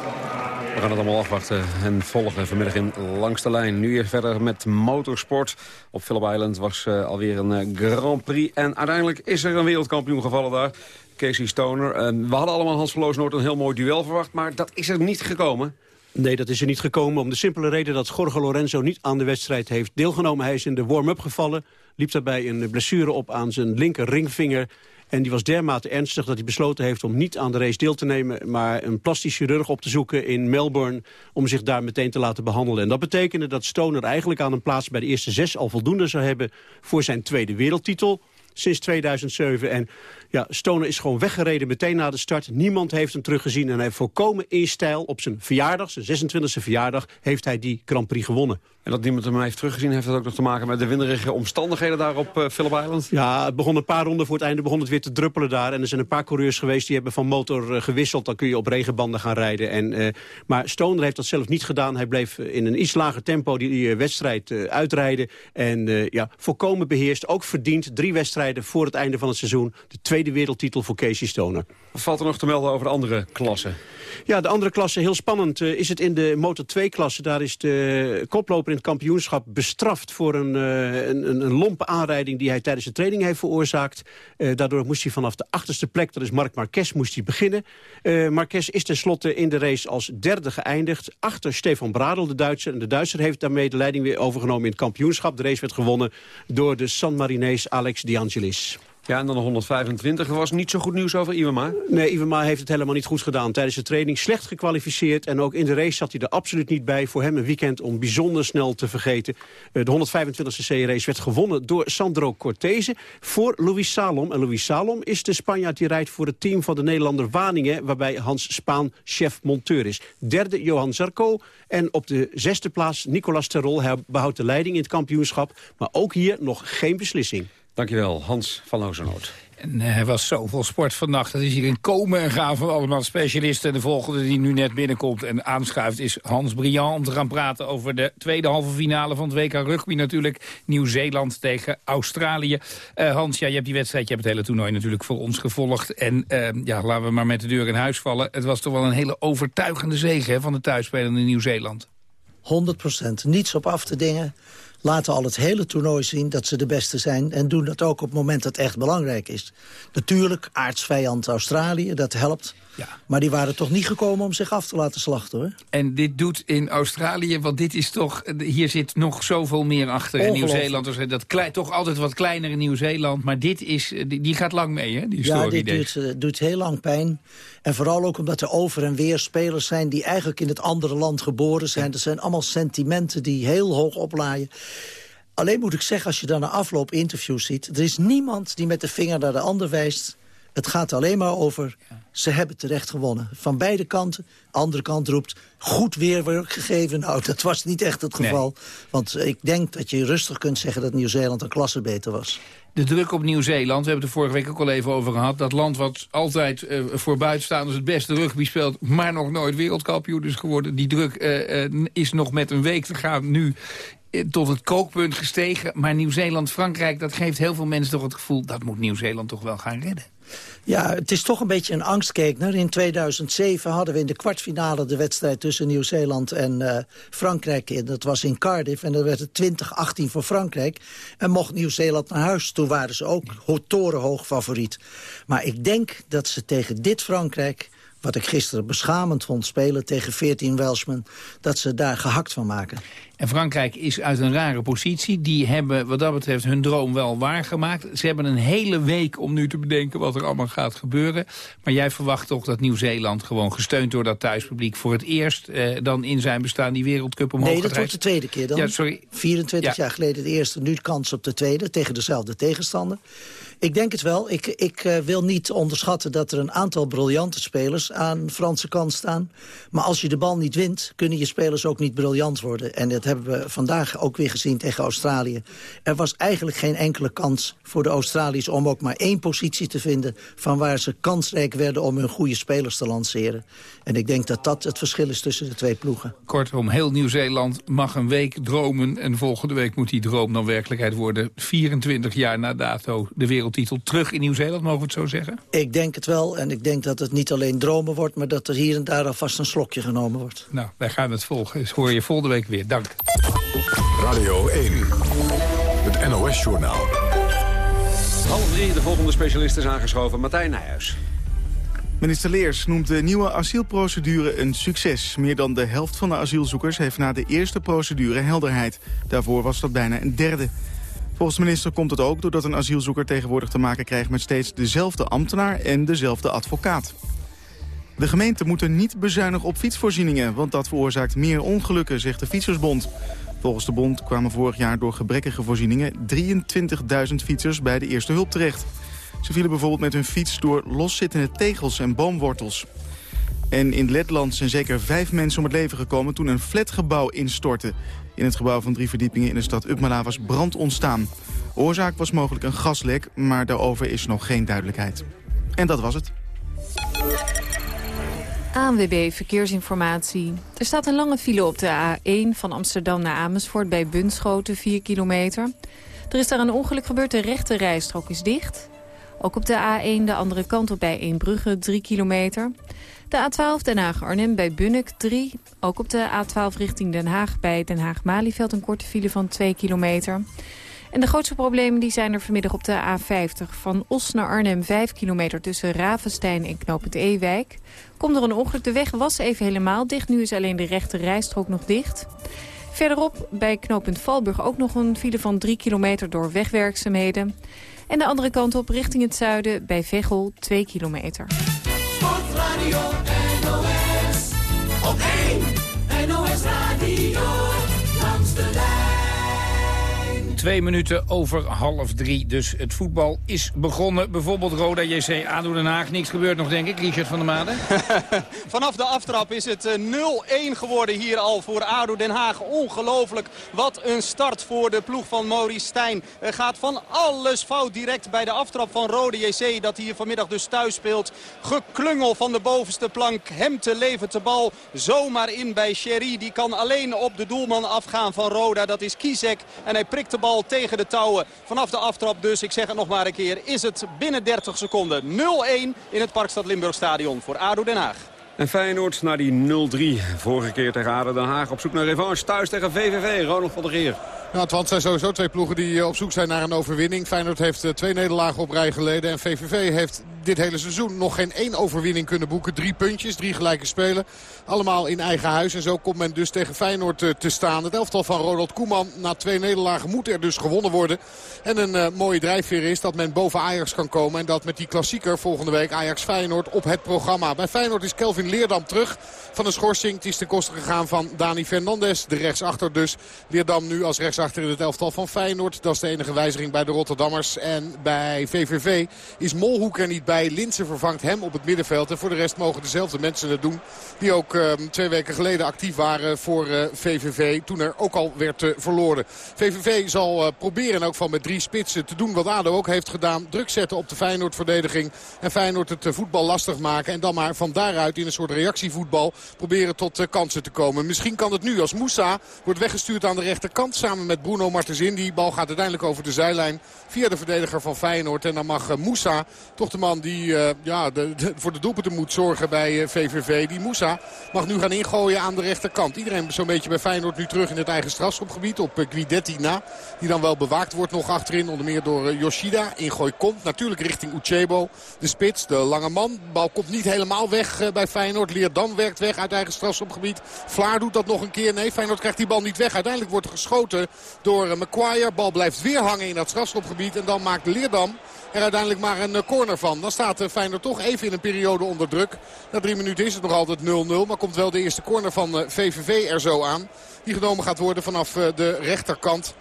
We gaan het allemaal afwachten en volgen vanmiddag in Langs de Lijn. Nu weer verder met motorsport. Op Phillip Island was uh, alweer een uh, Grand Prix. En uiteindelijk is er een wereldkampioen gevallen daar. Casey Stoner. En we hadden allemaal Hans Verloos Noord een heel mooi duel verwacht. Maar dat is er niet gekomen. Nee, dat is er niet gekomen om de simpele reden dat Jorge Lorenzo niet aan de wedstrijd heeft deelgenomen. Hij is in de warm-up gevallen, liep daarbij een blessure op aan zijn linker ringvinger. En die was dermate ernstig dat hij besloten heeft om niet aan de race deel te nemen... maar een plastisch chirurg op te zoeken in Melbourne... om zich daar meteen te laten behandelen. En dat betekende dat Stoner eigenlijk aan een plaats bij de eerste zes... al voldoende zou hebben voor zijn tweede wereldtitel sinds 2007. En ja, Stoner is gewoon weggereden meteen na de start. Niemand heeft hem teruggezien en hij heeft volkomen in stijl op zijn verjaardag, zijn 26e verjaardag, heeft hij die Grand Prix gewonnen. En dat niemand hem heeft teruggezien, heeft dat ook nog te maken met de winderige omstandigheden daar op uh, Phillip Island? Ja, het begon een paar ronden voor het einde, begon het weer te druppelen daar. En er zijn een paar coureurs geweest die hebben van motor uh, gewisseld. Dan kun je op regenbanden gaan rijden. En, uh, maar Stoner heeft dat zelf niet gedaan. Hij bleef in een iets lager tempo die, die wedstrijd uitrijden. En ja, volkomen beheerst, ook verdiend. Drie wedstrijden voor het einde van het seizoen. De tweede wereldtitel voor Casey Stoner. Wat valt er nog te melden over de andere klassen? Ja, de andere klasse, heel spannend, uh, is het in de Motor2-klasse. Daar is de koploper in het kampioenschap bestraft... voor een, uh, een, een, lompe aanrijding die hij tijdens de training heeft veroorzaakt. Uh, daardoor moest hij vanaf de achterste plek, dat is Marc Marquez, moest hij beginnen. Marquez is tenslotte in de race als derde geëindigd. Achter Stefan Bradel, de Duitser. En de Duitser heeft daarmee de leiding weer overgenomen in het kampioenschap. De race werd gewonnen door de San Marinese Alex De Angelis. Ja, en dan de 125. Er was niet zo goed nieuws over Iwema. Nee, Iwema heeft het helemaal niet goed gedaan. Tijdens de training slecht gekwalificeerd. En ook in de race zat hij er absoluut niet bij. Voor hem een weekend om bijzonder snel te vergeten. De 125e C-race werd gewonnen door Sandro Cortese. Voor Louis Salom. En Louis Salom is de Spanjaard die rijdt voor het team van de Nederlander Waningen. Waarbij Hans Spaan chef monteur is. Derde Johan Zarco. En op de zesde plaats Nicolas Terrol. Hij behoudt de leiding in het kampioenschap. Maar ook hier nog geen beslissing. Dankjewel, Hans van Loosenoord. En hij was zo vol sport vannacht. Dat is hier in komen en gaan van allemaal specialisten. En de volgende die nu net binnenkomt en aanschuift is Hans Briand... om te gaan praten over de tweede halve finale van het WK Rugby natuurlijk. Nieuw-Zeeland tegen Australië. Uh, Hans, ja, je hebt die wedstrijd, je hebt het hele toernooi natuurlijk voor ons gevolgd. En uh, ja, laten we maar met de deur in huis vallen. Het was toch wel een hele overtuigende zege hè, van de thuisspelende Nieuw-Zeeland. 100 procent. Niets op af te dingen laten al het hele toernooi zien dat ze de beste zijn... en doen dat ook op het moment dat het echt belangrijk is. Natuurlijk, aardsvijand Australië, dat helpt. Ja. Maar die waren toch niet gekomen om zich af te laten slachten, hoor. En dit doet in Australië, want dit is toch... Hier zit nog zoveel meer achter in Nieuw-Zeeland. Dat klei, toch altijd wat kleiner in Nieuw-Zeeland. Maar dit is, die, die, gaat lang mee, hè, die Ja, dit doet, uh, doet heel lang pijn. En vooral ook omdat er over en weer spelers zijn... die eigenlijk in het andere land geboren zijn. Dat zijn allemaal sentimenten die heel hoog oplaaien. Alleen moet ik zeggen, als je dan na afloop interviews ziet... er is niemand die met de vinger naar de ander wijst Het gaat alleen maar over, ze hebben terecht gewonnen. Van beide kanten. Andere kant roept, goed weerwerk gegeven. Nou, dat was niet echt het geval. Want ik denk dat je rustig kunt zeggen dat Nieuw-Zeeland een klasse beter was. De druk op Nieuw-Zeeland, we hebben het er vorige week ook al even over gehad. Dat land wat altijd uh, voor buitenstaanders het beste rugby speelt... maar nog nooit wereldkampioen is geworden. Die druk uh, uh, is nog met een week te gaan nu tot het kookpunt gestegen. Maar Nieuw-Zeeland-Frankrijk, dat geeft heel veel mensen toch het gevoel... dat moet Nieuw-Zeeland toch wel gaan redden. Ja, het is toch een beetje een angstkekner. In 2007 hadden we in de kwartfinale de wedstrijd tussen Nieuw-Zeeland en uh, Frankrijk. Dat was in Cardiff en dat werd het 20-18 voor Frankrijk. En mocht Nieuw-Zeeland naar huis. Toen waren ze ook torenhoog favoriet. Maar ik denk dat ze tegen dit Frankrijk wat ik gisteren beschamend vond spelen tegen 14 Welshmen... dat ze daar gehakt van maken. En Frankrijk is uit een rare positie. Die hebben wat dat betreft hun droom wel waargemaakt. Ze hebben een hele week om nu te bedenken wat er allemaal gaat gebeuren. Maar jij verwacht toch dat Nieuw-Zeeland gewoon gesteund door dat thuispubliek... voor het eerst eh, dan in zijn bestaan die wereldcup omhoog Nee, dat wordt de tweede keer dan. Ja, sorry. 24 jaar geleden de eerste, nu kans op de tweede... tegen dezelfde tegenstander. Ik denk het wel. Ik, ik uh, wil niet onderschatten dat er een aantal briljante spelers aan de Franse kant staan. Maar als je de bal niet wint, kunnen je spelers ook niet briljant worden. En hebben we vandaag ook weer gezien tegen Australië. Er was eigenlijk geen enkele kans voor de Australiërs om ook maar één positie te vinden... van waar ze kansrijk werden om hun goede spelers te lanceren. En ik denk dat dat het verschil is tussen de twee ploegen. Kortom, heel Nieuw-Zeeland mag een week dromen... en volgende week moet die droom dan werkelijkheid worden. 24 jaar na dato de wereldtitel terug in Nieuw-Zeeland, mogen we het zo zeggen? Ik denk het wel. En ik denk dat het niet alleen dromen wordt... maar dat er hier en daar alvast een slokje genomen wordt. Nou, wij gaan het volgen. Dus hoor je volgende week weer. Dank. Radio 1, het NOS-journaal. Half drie, de volgende specialist is aangeschoven. Martijn Nijhuis. Minister Leers noemt de nieuwe asielprocedure een succes. Meer dan de helft van de asielzoekers heeft na de eerste procedure helderheid. Daarvoor was dat bijna een derde. Volgens de minister komt het ook doordat een asielzoeker tegenwoordig te maken krijgt... met steeds dezelfde ambtenaar en dezelfde advocaat. De gemeente moeten niet bezuinigen op fietsvoorzieningen... want dat veroorzaakt meer ongelukken, zegt de Fietsersbond. Volgens de bond kwamen vorig jaar door gebrekkige voorzieningen... 23.000 fietsers bij de eerste hulp terecht. Ze vielen bijvoorbeeld met hun fiets door loszittende tegels en boomwortels. En in Letland zijn zeker vijf mensen om het leven gekomen... toen een flatgebouw instortte. In het gebouw van drie verdiepingen in de stad Upmala was brand ontstaan. Oorzaak was mogelijk een gaslek, maar daarover is nog geen duidelijkheid. En dat was het. ANWB Verkeersinformatie. Er staat een lange file op de A1 van Amsterdam naar Amersfoort bij Bunschoten, 4 kilometer. Er is daar een ongeluk gebeurd, de rechte rijstrook is dicht. Ook op de A1 de andere kant op bij Eembrugge, 3 kilometer. De A12 Den Haag-Arnhem bij Bunnik 3. Ook op de A12 richting Den Haag bij Den Haag-Malieveld een korte file van 2 kilometer. En de grootste problemen die zijn er vanmiddag op de A50. Van Os naar Arnhem 5 kilometer tussen Ravenstein en Knoopend Ewijk. Komt er een ongeluk. De weg was even helemaal dicht. Nu is alleen de rechte rijstrook nog dicht. Verderop bij knooppunt Valburg ook nog een file van 3 kilometer door wegwerkzaamheden. En de andere kant op richting het zuiden bij Veghel 2 kilometer. Sportradio NOS op 1 Twee minuten over half drie. Dus het voetbal is begonnen. Bijvoorbeeld Roda JC ADO Den Haag. Niks gebeurt nog, denk ik. Richard van der Made. Vanaf de aftrap is het 0-1 geworden hier al voor ADO Den Haag. Ongelooflijk. Wat een start voor de ploeg van Maurice Stijn. Er gaat van alles fout direct bij de aftrap van Roda JC. Dat hier vanmiddag dus thuis speelt. Geklungel van de bovenste plank. Hem te levert de bal zomaar in bij Sherry. Die kan alleen op de doelman afgaan van Roda. Dat is Kizek. En hij prikt de bal tegen de touwen. Vanaf de aftrap dus, ik zeg het nog maar een keer, is het binnen 30 seconden 0-1 in het Parkstad Limburg Stadion voor ADO Den Haag. En Feyenoord naar die 0-3. Vorige keer tegen ADO Den Haag op zoek naar revanche. Thuis tegen VVV. Ronald van der Geer. Ja, het want zijn sowieso twee ploegen die eh, op zoek zijn naar een overwinning. Feyenoord heeft eh, twee nederlagen op rij geleden. En VVV heeft dit hele seizoen nog geen één overwinning kunnen boeken. Drie puntjes, drie gelijke spelen. Allemaal in eigen huis. En zo komt men dus tegen Feyenoord eh, te staan. Het elftal van Ronald Koeman na twee nederlagen moet er dus gewonnen worden. En een mooie drijfveer is dat men boven Ajax kan komen. En dat met die klassieker volgende week Ajax-Feyenoord op het programma. Bij Feyenoord is Kelvin Leerdam terug van de schorsing. Het is ten koste gegaan van Dani Fernandes. De rechtsachter dus. Leerdam nu als rechtsachter in het elftal van Feyenoord. Dat is de enige wijziging bij de Rotterdammers. En bij VVV is Molhoek er niet bij. Linsen vervangt hem op het middenveld. En voor de rest mogen dezelfde mensen het doen. Die ook ehm, twee weken geleden actief waren voor VVV. Toen er ook al werd verloren. VVV zal proberen en ook van met drie spitsen te doen wat ADO ook heeft gedaan. Druk zetten op de Feyenoord-verdediging. En Feyenoord het voetbal lastig maken. En dan maar van daaruit in een soort reactievoetbal proberen tot kansen te komen. Misschien kan het nu als Moussa wordt weggestuurd aan de rechterkant. Samen met Bruno Martensin. Die bal gaat uiteindelijk over de zijlijn via de verdediger van Feyenoord. En dan mag Moussa, toch de man die uh, ja, de, voor de doelpunten moet zorgen bij VVV. Die Moussa mag nu gaan ingooien aan de rechterkant. Iedereen zo'n beetje bij Feyenoord nu terug in het eigen strafschopgebied. Op Guidetti na. Die dan wel bewaakt wordt nog achterin. Onder meer door Yoshida. Ingooi komt natuurlijk richting Uchebo. De spits, de lange man. Bal komt niet helemaal weg bij Feyenoord. Leerdam werkt weg uit eigen strafschopgebied. Vlaar doet dat nog een keer. Nee, Feyenoord krijgt die bal niet weg. Uiteindelijk wordt geschoten door Maguire. Bal blijft weer hangen in dat strafschopgebied. En dan maakt Leerdam er uiteindelijk maar een corner van. Dan staat Feyenoord toch even in een periode onder druk. Na drie minuten is het nog altijd 0-0. Maar komt wel de eerste corner van VVV er zo aan. Die genomen gaat worden vanaf de rechterkant.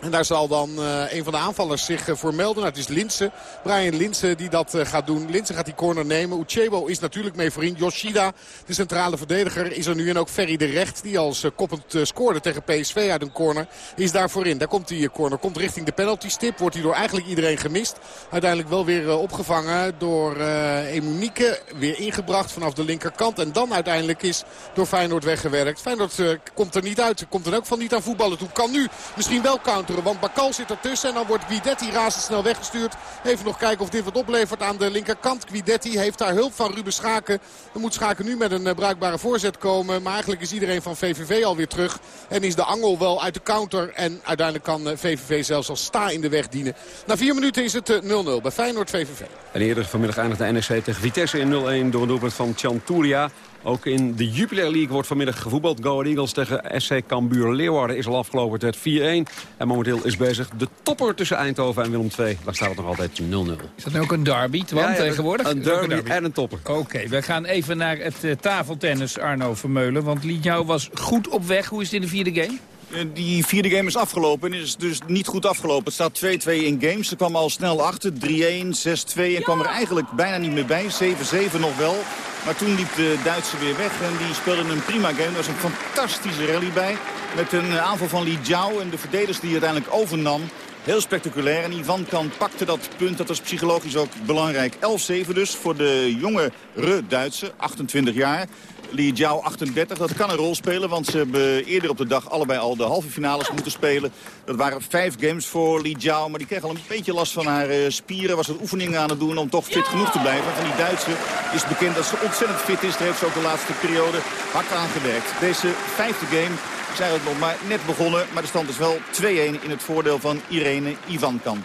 En daar zal dan uh, een van de aanvallers zich uh, voor melden. Nou, het is Linse, Brian Linse die dat uh, gaat doen. Linse gaat die corner nemen. Uchebo is natuurlijk mee voorin. Yoshida, de centrale verdediger, is er nu. En ook Ferry de Recht, die als koppend scoorde tegen PSV uit een corner, is daar voorin. Daar komt die corner. Komt richting de penalty stip. Wordt hij door eigenlijk iedereen gemist. Uiteindelijk wel weer opgevangen door Emunique. Weer ingebracht vanaf de linkerkant. En dan uiteindelijk is door Feyenoord weggewerkt. Feyenoord komt er niet uit. Komt er ook van niet aan voetballen toe. Kan nu misschien wel Want Bakal zit ertussen en dan wordt Guidetti razendsnel weggestuurd. Even nog kijken of dit wat oplevert aan de linkerkant. Guidetti heeft daar hulp van Ruben Schaken. Dan moet Schaken nu met een bruikbare voorzet komen. Maar eigenlijk is iedereen van VVV alweer terug. En is de angel wel uit de counter. En uiteindelijk kan VVV zelfs als sta in de weg dienen. Na vier minuten is het 0-0 bij Feyenoord VVV. En eerder vanmiddag eindigde de NEC tegen Vitesse in 0-1 door een doelpunt van Chanturia. Ook in de Jupiler League wordt vanmiddag gevoetbald. Go Eagles tegen SC Cambuur Leeuwarden is al afgelopen. Het 4-1. En momenteel is bezig de topper tussen Eindhoven en Willem II. Daar staat het nog altijd 0-0. Is dat nou ook een derby, Twan, ja, ja, tegenwoordig? Een derby, een derby, en een topper. Oké, we gaan even naar het uh, tafeltennis, Arno Vermeulen. Want Liedjouw was goed op weg. Hoe is het in de vierde game? Eh, die vierde game is afgelopen en is dus niet goed afgelopen. Het staat 2-2 in games. Ze kwam al snel achter. 3-1, 6-2 en kwam er eigenlijk bijna niet meer bij. 7-7 nog wel. Maar toen liep de Duitse weer weg en die speelde een prima game. Er was een fantastische rally bij. Met een aanval van Li Jiao en de verdedigers die uiteindelijk overnam. Heel spectaculair. En Ivan Kan pakte dat punt. Dat was psychologisch ook belangrijk. 11-7 dus voor de jonge Duitse, 28 jaar. Li Jiao 38, dat kan een rol spelen. Want ze hebben eerder op de dag allebei al de halve finales moeten spelen. Dat waren vijf games voor Li Jiao. Maar die kreeg al een beetje last van haar uh, spieren. Was wat oefeningen aan het doen om toch fit genoeg te blijven. Van die Duitse is bekend dat ze ontzettend fit is. Daar heeft ze ook de laatste periode hard aan gewerkt. Deze vijfde game is eigenlijk nog maar net begonnen. Maar de stand is wel 2-1 in het voordeel van Irene Ivankan.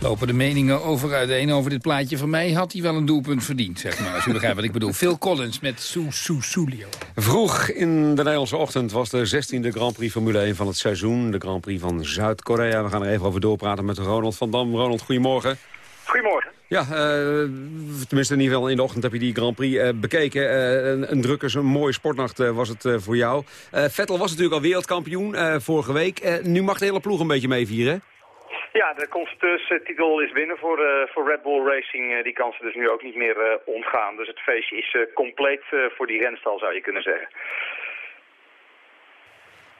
Lopen de meningen over uiteen over dit plaatje. Van mij had hij wel een doelpunt verdiend, zeg maar. Als u begrijpt wat ik bedoel. Phil Collins met Su Su Sulio. Vroeg in de Nederlandse ochtend was de 16e Grand Prix Formule 1 van het seizoen. De Grand Prix van Zuid-Korea. We gaan er even over doorpraten met Ronald van Dam. Ronald, goedemorgen. Goedemorgen. Ja, uh, tenminste in ieder geval in de ochtend heb je die Grand Prix uh, bekeken. Uh, een, een drukke, een mooie sportnacht was het voor jou. Vettel was natuurlijk al wereldkampioen vorige week. nu mag de hele ploeg een beetje meevieren, Ja, de constructeurstitel is binnen voor, voor Red Bull Racing. die kan ze dus nu ook niet meer ontgaan. Dus het feestje is compleet voor die renstal, zou je kunnen zeggen.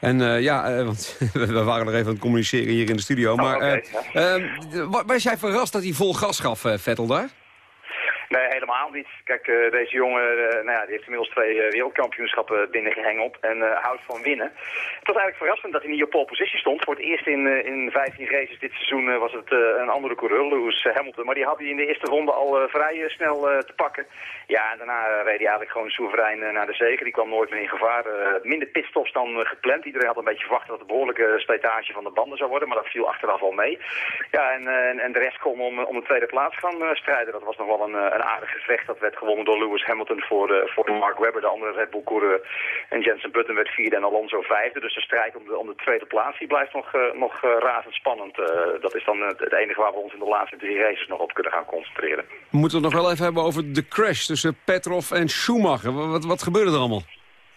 En ja, want we waren nog even aan het communiceren hier in de studio. Oh, maar okay, ja. was jij verrast dat hij vol gas gaf, Vettel, daar? Nee, helemaal niet. Kijk, uh, deze jongen uh, nou ja, die heeft inmiddels twee uh, wereldkampioenschappen binnengehengeld en houdt van winnen. Het was eigenlijk verrassend dat hij niet op pole position stond. Voor het eerst in, in 15 races dit seizoen was het een andere coureur, Lewis Hamilton. Maar die had hij in de eerste ronde al vrij snel te pakken. Ja, en daarna reed hij eigenlijk gewoon soeverein naar de zege. Die kwam nooit meer in gevaar. minder pitstops dan gepland. Iedereen had een beetje verwacht dat het behoorlijke slijtage van de banden zou worden. Maar dat viel achteraf al mee. Ja, en, en de rest kon om, om de tweede plaats gaan strijden. Dat was nog wel een, een aardig gevecht. Dat werd gewonnen door Lewis Hamilton voor, uh, voor Mark Webber, de andere Red Bull coureur. En Jensen Button werd vierde en Alonso vijfde. Dus de strijd om de, om de tweede plaats die blijft nog, uh, nog uh, razendspannend. dat is dan het enige waar we ons in de laatste drie races nog op kunnen gaan concentreren. We moeten het nog wel even hebben over de crash tussen Petrov en Schumacher. Wat, wat gebeurde er allemaal?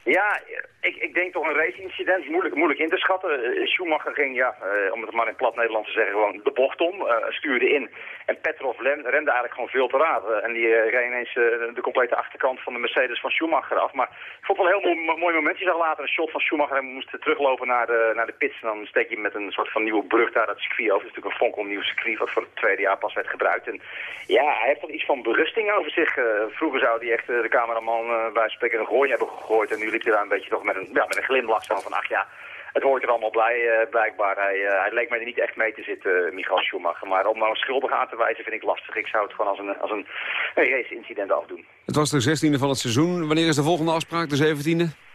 Ja, ik, ik denk toch een race-incident. Moeilijk, moeilijk in te schatten. Schumacher ging, ja, om het maar in plat Nederlands te zeggen, gewoon de bocht om. Uh, stuurde in. En Petrov rende eigenlijk gewoon veel te raad. en die reed ineens de complete achterkant van de Mercedes van Schumacher af. Maar ik vond het wel een heel mooi, mooi moment. Je zag later een shot van Schumacher. Hij moest teruglopen naar de, naar de pits. En dan steek je met een soort van nieuwe brug daar dat circuit over. Het is natuurlijk een fonkelnieuw circuit wat voor het tweede jaar pas werd gebruikt. En ja, hij heeft toch iets van berusting over zich. vroeger zou hij echt de cameraman bij spreken een gooi hebben gegooid. En nu liep hij daar een beetje toch met een, ja, met een glimlach zo van, ach ja, het hoort er allemaal blij, uh, blijkbaar. Hij, uh, hij leek mij er niet echt mee te zitten, uh, Michael Schumacher. Maar om nou schuldig aan te wijzen vind ik lastig. Ik zou het gewoon als een, als een, een race-incident afdoen. Het was de 16e van het seizoen. Wanneer is de volgende afspraak, de 17e?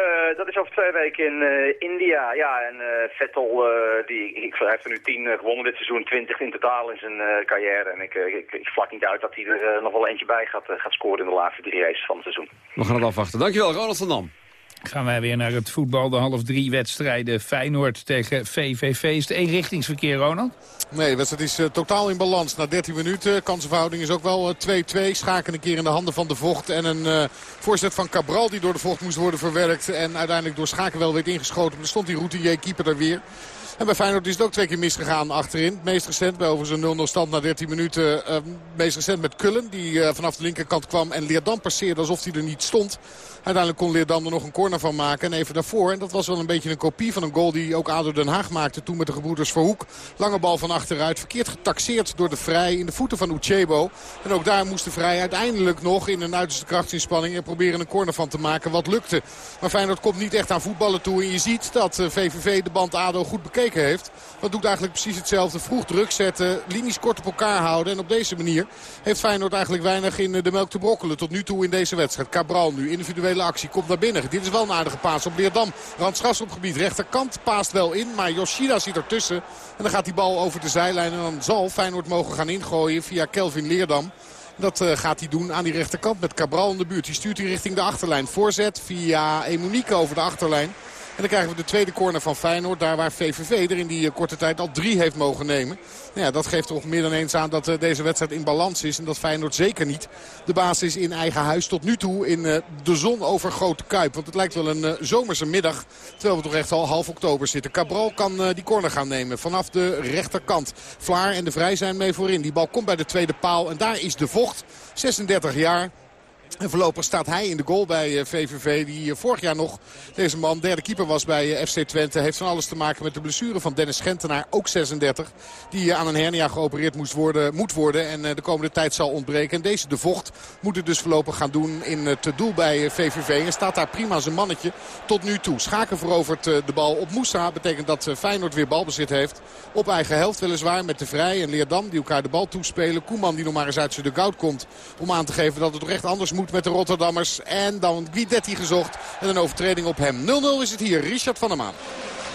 Uh, dat is over twee weken in uh, India. Ja, en uh, Vettel, die, ik, hij heeft er nu tien gewonnen dit seizoen, twintig in totaal in zijn carrière. En ik, ik, ik, vlak niet uit dat hij er nog wel eentje bij gaat, gaat scoren in de laatste drie races van het seizoen. We gaan het afwachten. Dankjewel, Ronald van Dam. Gaan wij weer naar het voetbal. De half drie wedstrijden Feyenoord tegen VVV. Is het eenrichtingsverkeer, Ronald? Nee, de wedstrijd is uh, totaal in balans. Na 13 minuten. Kansenverhouding is ook wel 2-2. Uh, Schaken een keer in de handen van de vocht. En een uh, voorzet van Cabral die door de vocht moest worden verwerkt. En uiteindelijk door Schaken wel werd ingeschoten. Dan stond die routinier-keeper er weer. En bij Feyenoord is het ook twee keer misgegaan achterin. Meest recent bij overigens een 0-0 stand na 13 minuten. Uh, meest recent met Kullen die uh, vanaf de linkerkant kwam. En Leerdam passeerde alsof hij er niet stond. Uiteindelijk kon Leerdam er nog een corner van maken. En even daarvoor, en dat was wel een beetje een kopie van een goal die ook ADO Den Haag maakte. Toen met de gebroeders Verhoek. Lange bal van achteruit. Verkeerd getaxeerd door de Vrij in de voeten van Uchebo. En ook daar moest de Vrij uiteindelijk nog in een uiterste krachtsinspanning er proberen een corner van te maken. Wat lukte. Maar Feyenoord komt niet echt aan voetballen toe. En je ziet dat VVV de band ADO goed bekeken heeft. Dat doet eigenlijk precies hetzelfde. Vroeg druk zetten, linies kort op elkaar houden. En op deze manier heeft Feyenoord eigenlijk weinig in de melk te brokkelen. Tot nu toe in deze wedstrijd. Cabral nu, individuele actie, komt naar binnen. Dit is wel een aardige paas op Leerdam. Randschas op gebied, rechterkant, paast wel in. Maar Yoshida zit ertussen. En dan gaat die bal over de zijlijn. En dan zal Feyenoord mogen gaan ingooien via Kelvin Leerdam. Dat uh, gaat hij doen aan die rechterkant met Cabral in de buurt. Die stuurt hij richting de achterlijn. Voorzet via Emonique over de achterlijn. Dan krijgen we de tweede corner van Feyenoord. Daar waar VVV er in die korte tijd al drie heeft mogen nemen. Nou ja, dat geeft toch meer dan eens aan dat uh, deze wedstrijd in balans is. En dat Feyenoord zeker niet de baas is in eigen huis. Tot nu toe in uh, de zon over Grote Kuip. Want het lijkt wel een zomerse middag. Terwijl we toch echt al half oktober zitten. Cabral kan die corner gaan nemen vanaf de rechterkant. Vlaar en de Vrij zijn mee voorin. Die bal komt bij de tweede paal. En daar is de vocht. 36 jaar. En voorlopig staat hij in de goal bij VVV. Die vorig jaar nog, deze man, derde keeper was bij FC Twente. Heeft van alles te maken met de blessure van Dennis Gentenaar, ook 36. Die aan een hernia geopereerd moest worden, moet worden en de komende tijd zal ontbreken. En deze de vocht moet het dus voorlopig gaan doen in het doel bij VVV. En staat daar prima zijn mannetje tot nu toe. Schaken verovert de bal op Moussa. Betekent dat Feyenoord weer balbezit heeft. Op eigen helft weliswaar met de Vrij en Leerdam die elkaar de bal toespelen. Koeman die nog maar eens uit zijn dugout komt om aan te geven dat het toch echt anders moet met de Rotterdammers. En dan Guidetti gezocht en een overtreding op hem. 0-0 is het hier. Richard van der Maan.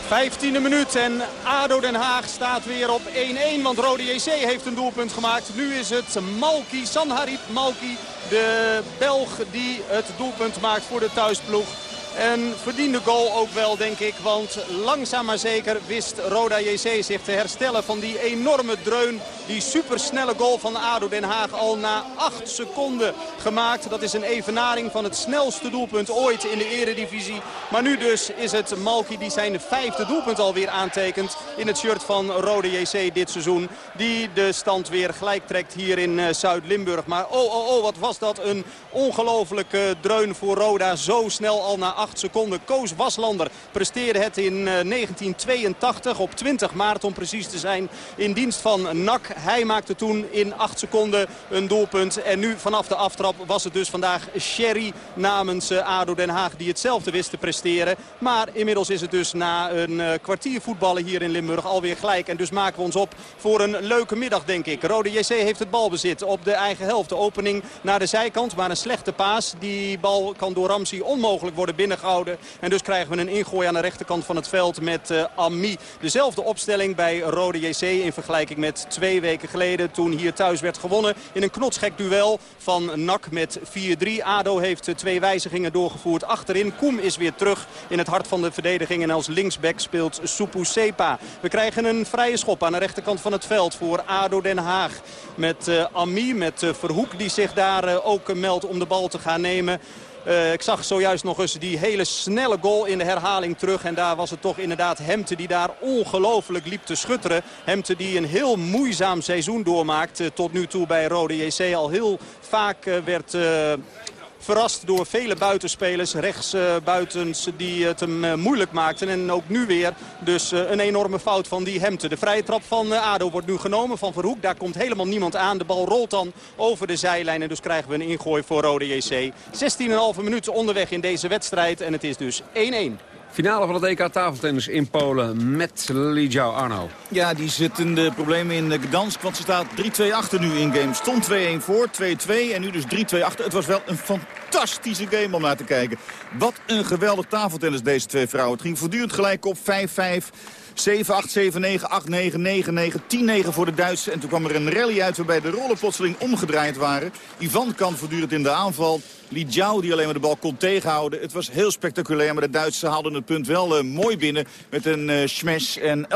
15e minuut en ADO Den Haag staat weer op 1-1. Want Rode JC heeft een doelpunt gemaakt. Nu is het Malki, Sanharib Malki, de Belg die het doelpunt maakt voor de thuisploeg. En verdiende goal ook wel, denk ik. Want langzaam maar zeker wist Roda JC zich te herstellen van die enorme dreun. Die supersnelle goal van ADO Den Haag al na 8 seconden gemaakt. Dat is een evenaring van het snelste doelpunt ooit in de eredivisie. Maar nu dus is het Malki die zijn vijfde doelpunt alweer aantekent in het shirt van Roda JC dit seizoen. Die de stand weer gelijk trekt hier in eh, Zuid-Limburg. Maar oh, oh, oh, wat was dat een ongelofelijke dreun voor Roda. Zo snel al na 8 seconden. Koos Waslander presteerde het in eh, 1982 op 20 maart om precies te zijn in dienst van NAC. Hij maakte toen in 8 seconden een doelpunt. En nu vanaf de aftrap was het dus vandaag Sherry namens eh, ADO Den Haag die hetzelfde wist te presteren. Maar inmiddels is het dus na een eh, kwartier voetballen hier in Limburg alweer gelijk. En dus maken we ons op voor een leuke middag denk ik. Rode JC heeft het balbezit op de eigen helft. De opening naar de zijkant, maar een slechte paas. Die bal kan door Ramsey onmogelijk worden En dus krijgen we een ingooi aan de rechterkant van het veld met uh, Ami. Dezelfde opstelling bij Rode JC in vergelijking met twee weken geleden. Toen hier thuis werd gewonnen in een knotsgek duel van NAC met 4-3. ADO heeft uh, twee wijzigingen doorgevoerd achterin. Koem is weer terug in het hart van de verdediging. En als linksback speelt Supu Sepa. We krijgen een vrije schop aan de rechterkant van het veld voor ADO Den Haag. Met uh, Ami, met Verhoek die zich daar ook meldt om de bal te gaan nemen. Uh, ik zag zojuist nog eens die hele snelle goal in de herhaling terug. En daar was het toch inderdaad Hemte die daar ongelooflijk liep te schutteren. Hemte die een heel moeizaam seizoen doormaakt. Tot nu toe bij Rode JC al heel vaak uh, werd verrast door vele buitenspelers, rechtsbuitens uh, die het hem uh, moeilijk maakten. En ook nu weer dus uh, een enorme fout van die Hemte. De vrije trap van ADO wordt nu genomen van Verhoek. Daar komt helemaal niemand aan. De bal rolt dan over de zijlijn en dus krijgen we een ingooi voor Rode JC. 16,5 minuten onderweg in deze wedstrijd en het is dus 1-1. Finale van het EK tafeltennis in Polen met Li Jiao Arno. Ja, die zitten de problemen in Gdansk, want ze staat 3-2 achter nu in game. Stond 2-1 voor, 2-2 en nu dus 3-2 achter. Het was wel een fantastische game om naar te kijken. Wat een geweldig tafeltennis deze twee vrouwen. Het ging voortdurend gelijk op 5-5. 7-8, 7-9, 8-9, 9-9, 10-9 voor de Duitsers. En toen kwam er een rally uit waarbij de rollen plotseling omgedraaid waren. Ivan kan voortdurend in de aanval. Li Jiao die alleen maar de bal kon tegenhouden. Het was heel spectaculair, maar de Duitsers haalden het punt wel uh, mooi binnen. Met een uh, smash en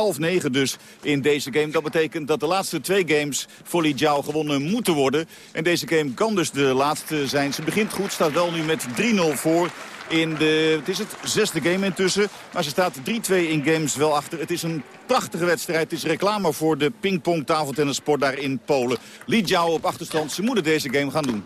11-9 dus in deze game. Dat betekent dat de laatste twee games voor Li Jiao gewonnen moeten worden. En deze game kan dus de laatste zijn. Ze begint goed, staat wel nu met 3-0 voor in de, het is het zesde game intussen. Maar ze staat 3-2 in games wel achter. Het is een prachtige wedstrijd. Het is reclame voor de pingpong tafeltennissport daar in Polen. Li Jiao op achterstand. Ze moeten deze game gaan doen.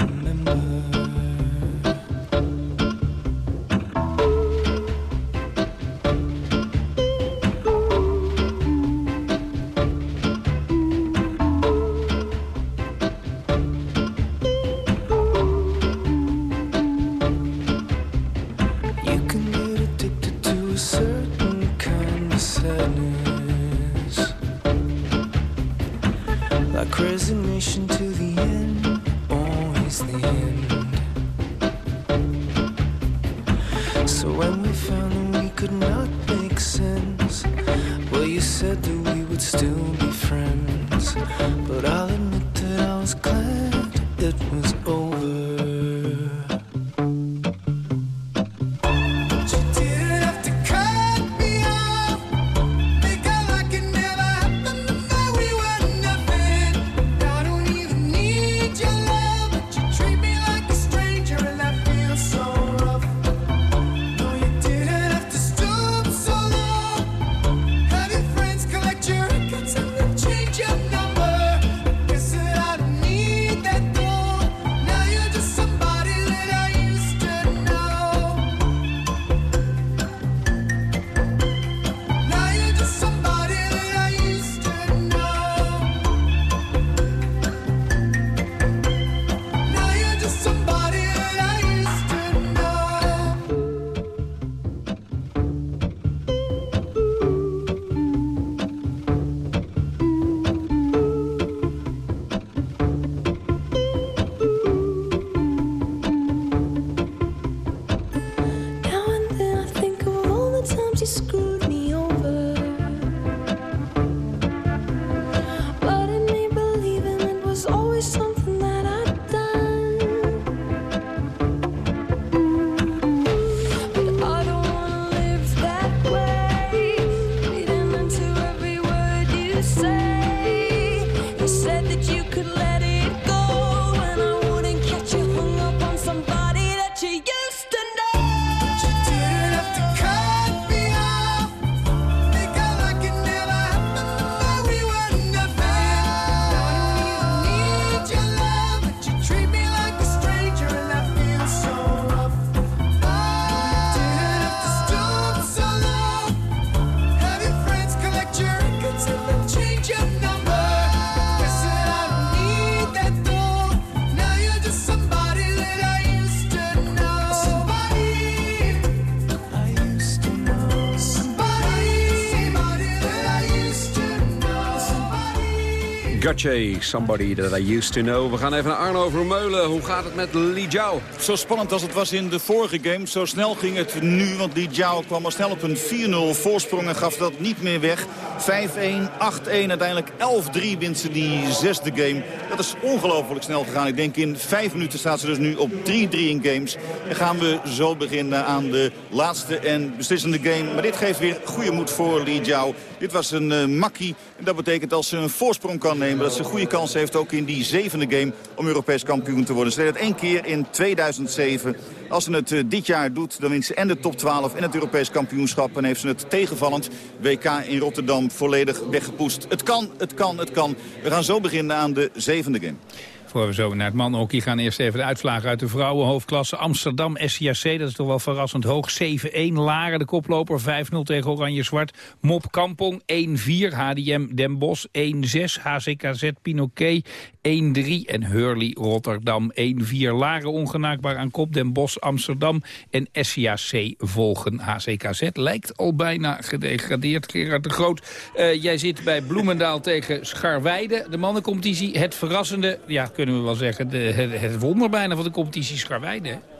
But I'll admit that I was glad it was Somebody that I used to know. We gaan even naar Arno Vermeulen. Hoe gaat het met Li Jiao? Zo spannend als het was in de vorige game, zo snel ging het nu. Want Li Jiao kwam al snel op een 4-0 voorsprong en gaf dat niet meer weg. 5-1, 8-1, uiteindelijk 11-3 wint ze die zesde game. Dat is ongelooflijk snel gegaan. Ik denk in vijf minuten staat ze dus nu op 3-3 in games. En gaan we zo beginnen aan de laatste en beslissende game. Maar dit geeft weer goede moed voor Li Jiao. Dit was een uh, makkie. En dat betekent als ze een voorsprong kan nemen... dat ze goede kans heeft ook in die zevende game om Europees kampioen te worden. Ze deed het één keer in 2007. Als ze het uh, dit jaar doet, dan wint ze en de top 12 en het Europees kampioenschap. En heeft ze het tegenvallend WK in Rotterdam volledig weggepoest. Het kan, het kan, het kan. We gaan zo beginnen aan de zevende game. Voor we zo naar het mannenhockey gaan eerst even de uitslagen uit de vrouwenhoofdklasse. Amsterdam SCAC, dat is toch wel verrassend hoog. 7-1, Laren de koploper, 5-0 tegen Oranje-Zwart. Mop Kampong 1-4, HDM Den Bosch 1-6, HCKZ Pinoquet 1-3 en Hurley Rotterdam 1-4. Laren ongenaakbaar aan kop, Den Bosch Amsterdam en SCAC volgen. HCKZ lijkt al bijna gedegradeerd. Gerard de Groot, uh, jij zit bij Bloemendaal tegen Scharweide. De mannencompetitie, het verrassende... Ja, kunnen we wel zeggen, het, het wonder bijna van de competitie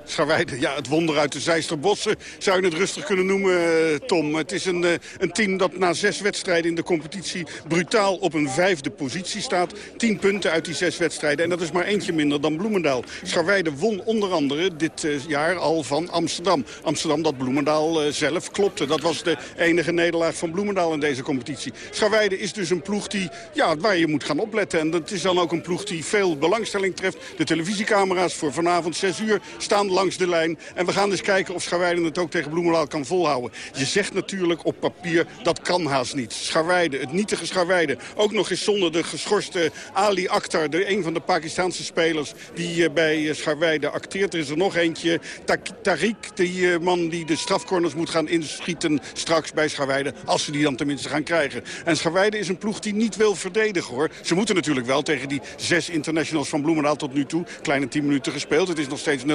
Scharweide, ja, het wonder uit de Zijsterbossen zou je het rustig kunnen noemen, eh, Tom. Het is een, een team dat na zes wedstrijden in de competitie brutaal op een vijfde positie staat. Tien punten uit die zes wedstrijden en dat is maar eentje minder dan Bloemendaal. Scharweide won onder andere dit uh, jaar al van Amsterdam. Amsterdam dat Bloemendaal zelf klopte. Dat was de enige nederlaag van Bloemendaal in deze competitie. Scharweide is dus een ploeg die, ja, waar je moet gaan opletten. En dat is dan ook een ploeg die veel belangstelling treft. De televisiecamera's voor vanavond 6 uur staan langs de lijn. En we gaan eens kijken of Scharweide het ook tegen Bloemendaal kan volhouden. Je zegt natuurlijk op papier, dat kan haast niet. Scharweide, het nietige Scharweide. Ook nog eens zonder de geschorste Ali Akhtar, de, een van de Pakistanse spelers die uh, bij uh, Scharweide acteert. Er is er nog eentje, Tariq, die uh, man die de strafcorners moet gaan inschieten straks bij Scharweide. Als ze die dan tenminste gaan krijgen. En Scharweide is een ploeg die niet wil verdedigen hoor. Ze moeten natuurlijk wel tegen die zes internationals van Bloemendaal tot nu toe. Kleine tien minuten gespeeld, het is nog steeds 0-0.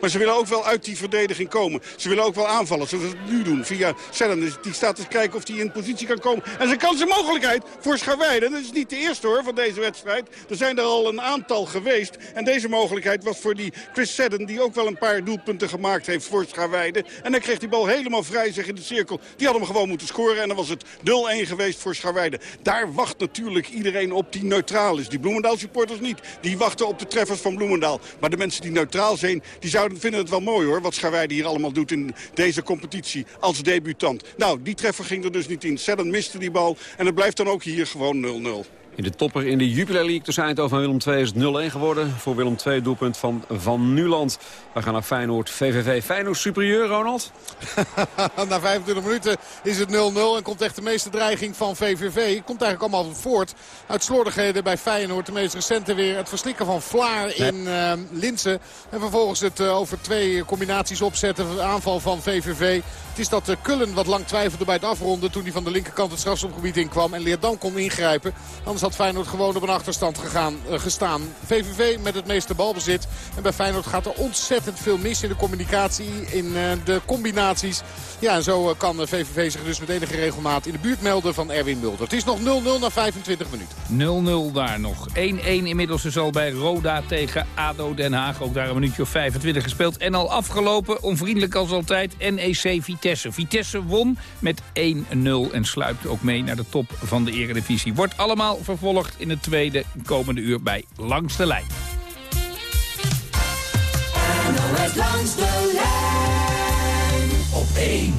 Maar ze willen ook wel uit die verdediging komen. Ze willen ook wel aanvallen, zoals ze het nu doen. Via Sellen, die staat te kijken of hij in positie kan komen. En zijn kans en mogelijkheid voor Scharweide. Dat is niet de eerste hoor van deze wedstrijd. Er zijn er al een aantal geweest. En deze mogelijkheid was voor die Chris Seddon... die ook wel een paar doelpunten gemaakt heeft voor Scharweide. En dan kreeg die bal helemaal vrij zich in de cirkel. Die had hem gewoon moeten scoren. En dan was het 0-1 geweest voor Scharweide. Daar wacht natuurlijk iedereen op die neutraal is. Die Bloemendaal supporters niet. Die wachten op de treffers van Bloemendaal. Maar de mensen die neutraal zijn, die zouden vinden het wel mooi hoor. Wat Scharweide hier allemaal doet in deze competitie als debutant. Nou, die treffer ging er dus niet in. Seddon miste die bal. En het blijft dan ook hier gewoon 0-0. In de topper in de Jupiler League tussen Eindhoven en Willem II is het 0-1 geworden. Voor Willem II doelpunt van Van Nuland. We gaan naar Feyenoord, VVV. Feyenoord superieur, Ronald? Na 25 minuten is het 0-0 en komt echt de meeste dreiging van VVV. Komt eigenlijk allemaal voort uit slordigheden bij Feyenoord. De meest recente weer het verslikken van Vlaar in uh, Linsen. En vervolgens het uh, over twee combinaties opzetten. De aanval van VVV. Het is dat uh, Kullen wat lang twijfelde bij het afronden toen hij van de linkerkant het strafschopgebied inkwam. En Leerdam kon ingrijpen. Anders had Feyenoord gewoon op een achterstand gegaan, uh, gestaan. VVV met het meeste balbezit. En bij Feyenoord gaat er ontzettend veel mis in de communicatie, in uh, de combinaties. Ja, en zo uh, kan VVV zich dus met enige regelmaat in de buurt melden van Erwin Mulder. Het is nog 0-0 na 25 minuten. 0-0 daar nog. 1-1 inmiddels dus al bij Roda tegen ADO Den Haag. Ook daar een minuutje of 25 gespeeld. En al afgelopen, onvriendelijk als altijd, NEC Vitesse. Vitesse won met 1-0 en sluipt ook mee naar de top van de eredivisie. Wordt allemaal vervolgd in het tweede komende uur bij Langs de Lijn. NOS langs de lijn op 1.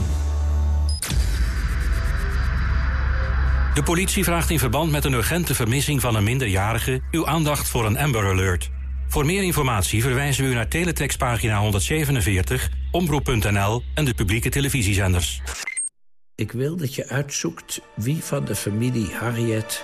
De politie vraagt in verband met een urgente vermissing van een minderjarige... uw aandacht voor een Amber Alert. Voor meer informatie verwijzen we u naar teletextpagina 147, omroep.nl en de publieke televisiezenders. Ik wil dat je uitzoekt wie van de familie Harriet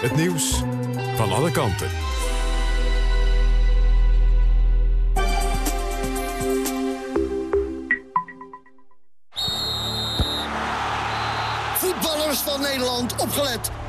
Het nieuws van alle kanten. Voetballers van Nederland, opgelet.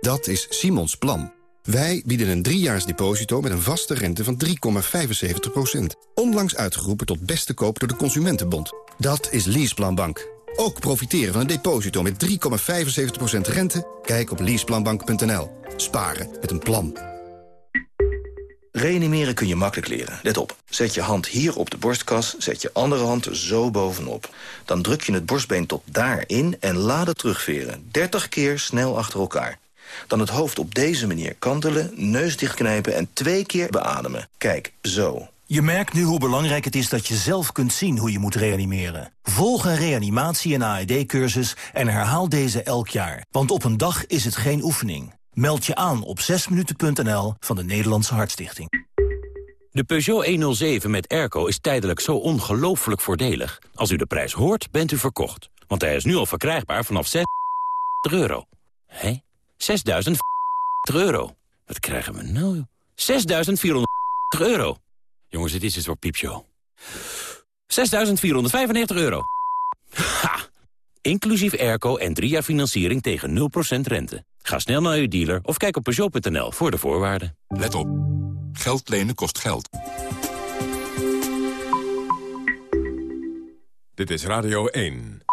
Dat is Simons plan. Wij bieden een driejaars deposito met een vaste rente van 3,75%. Onlangs uitgeroepen tot beste koop door de Consumentenbond. Dat is Leaseplanbank. Ook profiteren van een deposito met 3,75% rente? Kijk op leaseplanbank.nl. Sparen met een plan. Reanimeren kun je makkelijk leren. Let op. Zet je hand hier op de borstkas, zet je andere hand zo bovenop. Dan druk je het borstbeen tot daarin en laat het terugveren. 30 keer snel achter elkaar. Dan het hoofd op deze manier kantelen, neus dichtknijpen en twee keer beademen. Kijk, zo. Je merkt nu hoe belangrijk het is dat je zelf kunt zien hoe je moet reanimeren. Volg een reanimatie- en AED-cursus en herhaal deze elk jaar. Want op een dag is het geen oefening. Meld je aan op 6minuten.nl van de Nederlandse Hartstichting. De Peugeot 107 met airco is tijdelijk zo ongelooflijk voordelig. Als u de prijs hoort, bent u verkocht. Want hij is nu al verkrijgbaar vanaf 6 euro. Hé? 6.000 euro. Wat krijgen we nou? 6.400 euro. Jongens, dit is het voor piepshow. 6.495 euro. Ha! Inclusief airco en drie jaar financiering tegen 0% rente. Ga snel naar uw dealer of kijk op Peugeot.nl voor de voorwaarden. Let op. Geld lenen kost geld. Dit is Radio 1.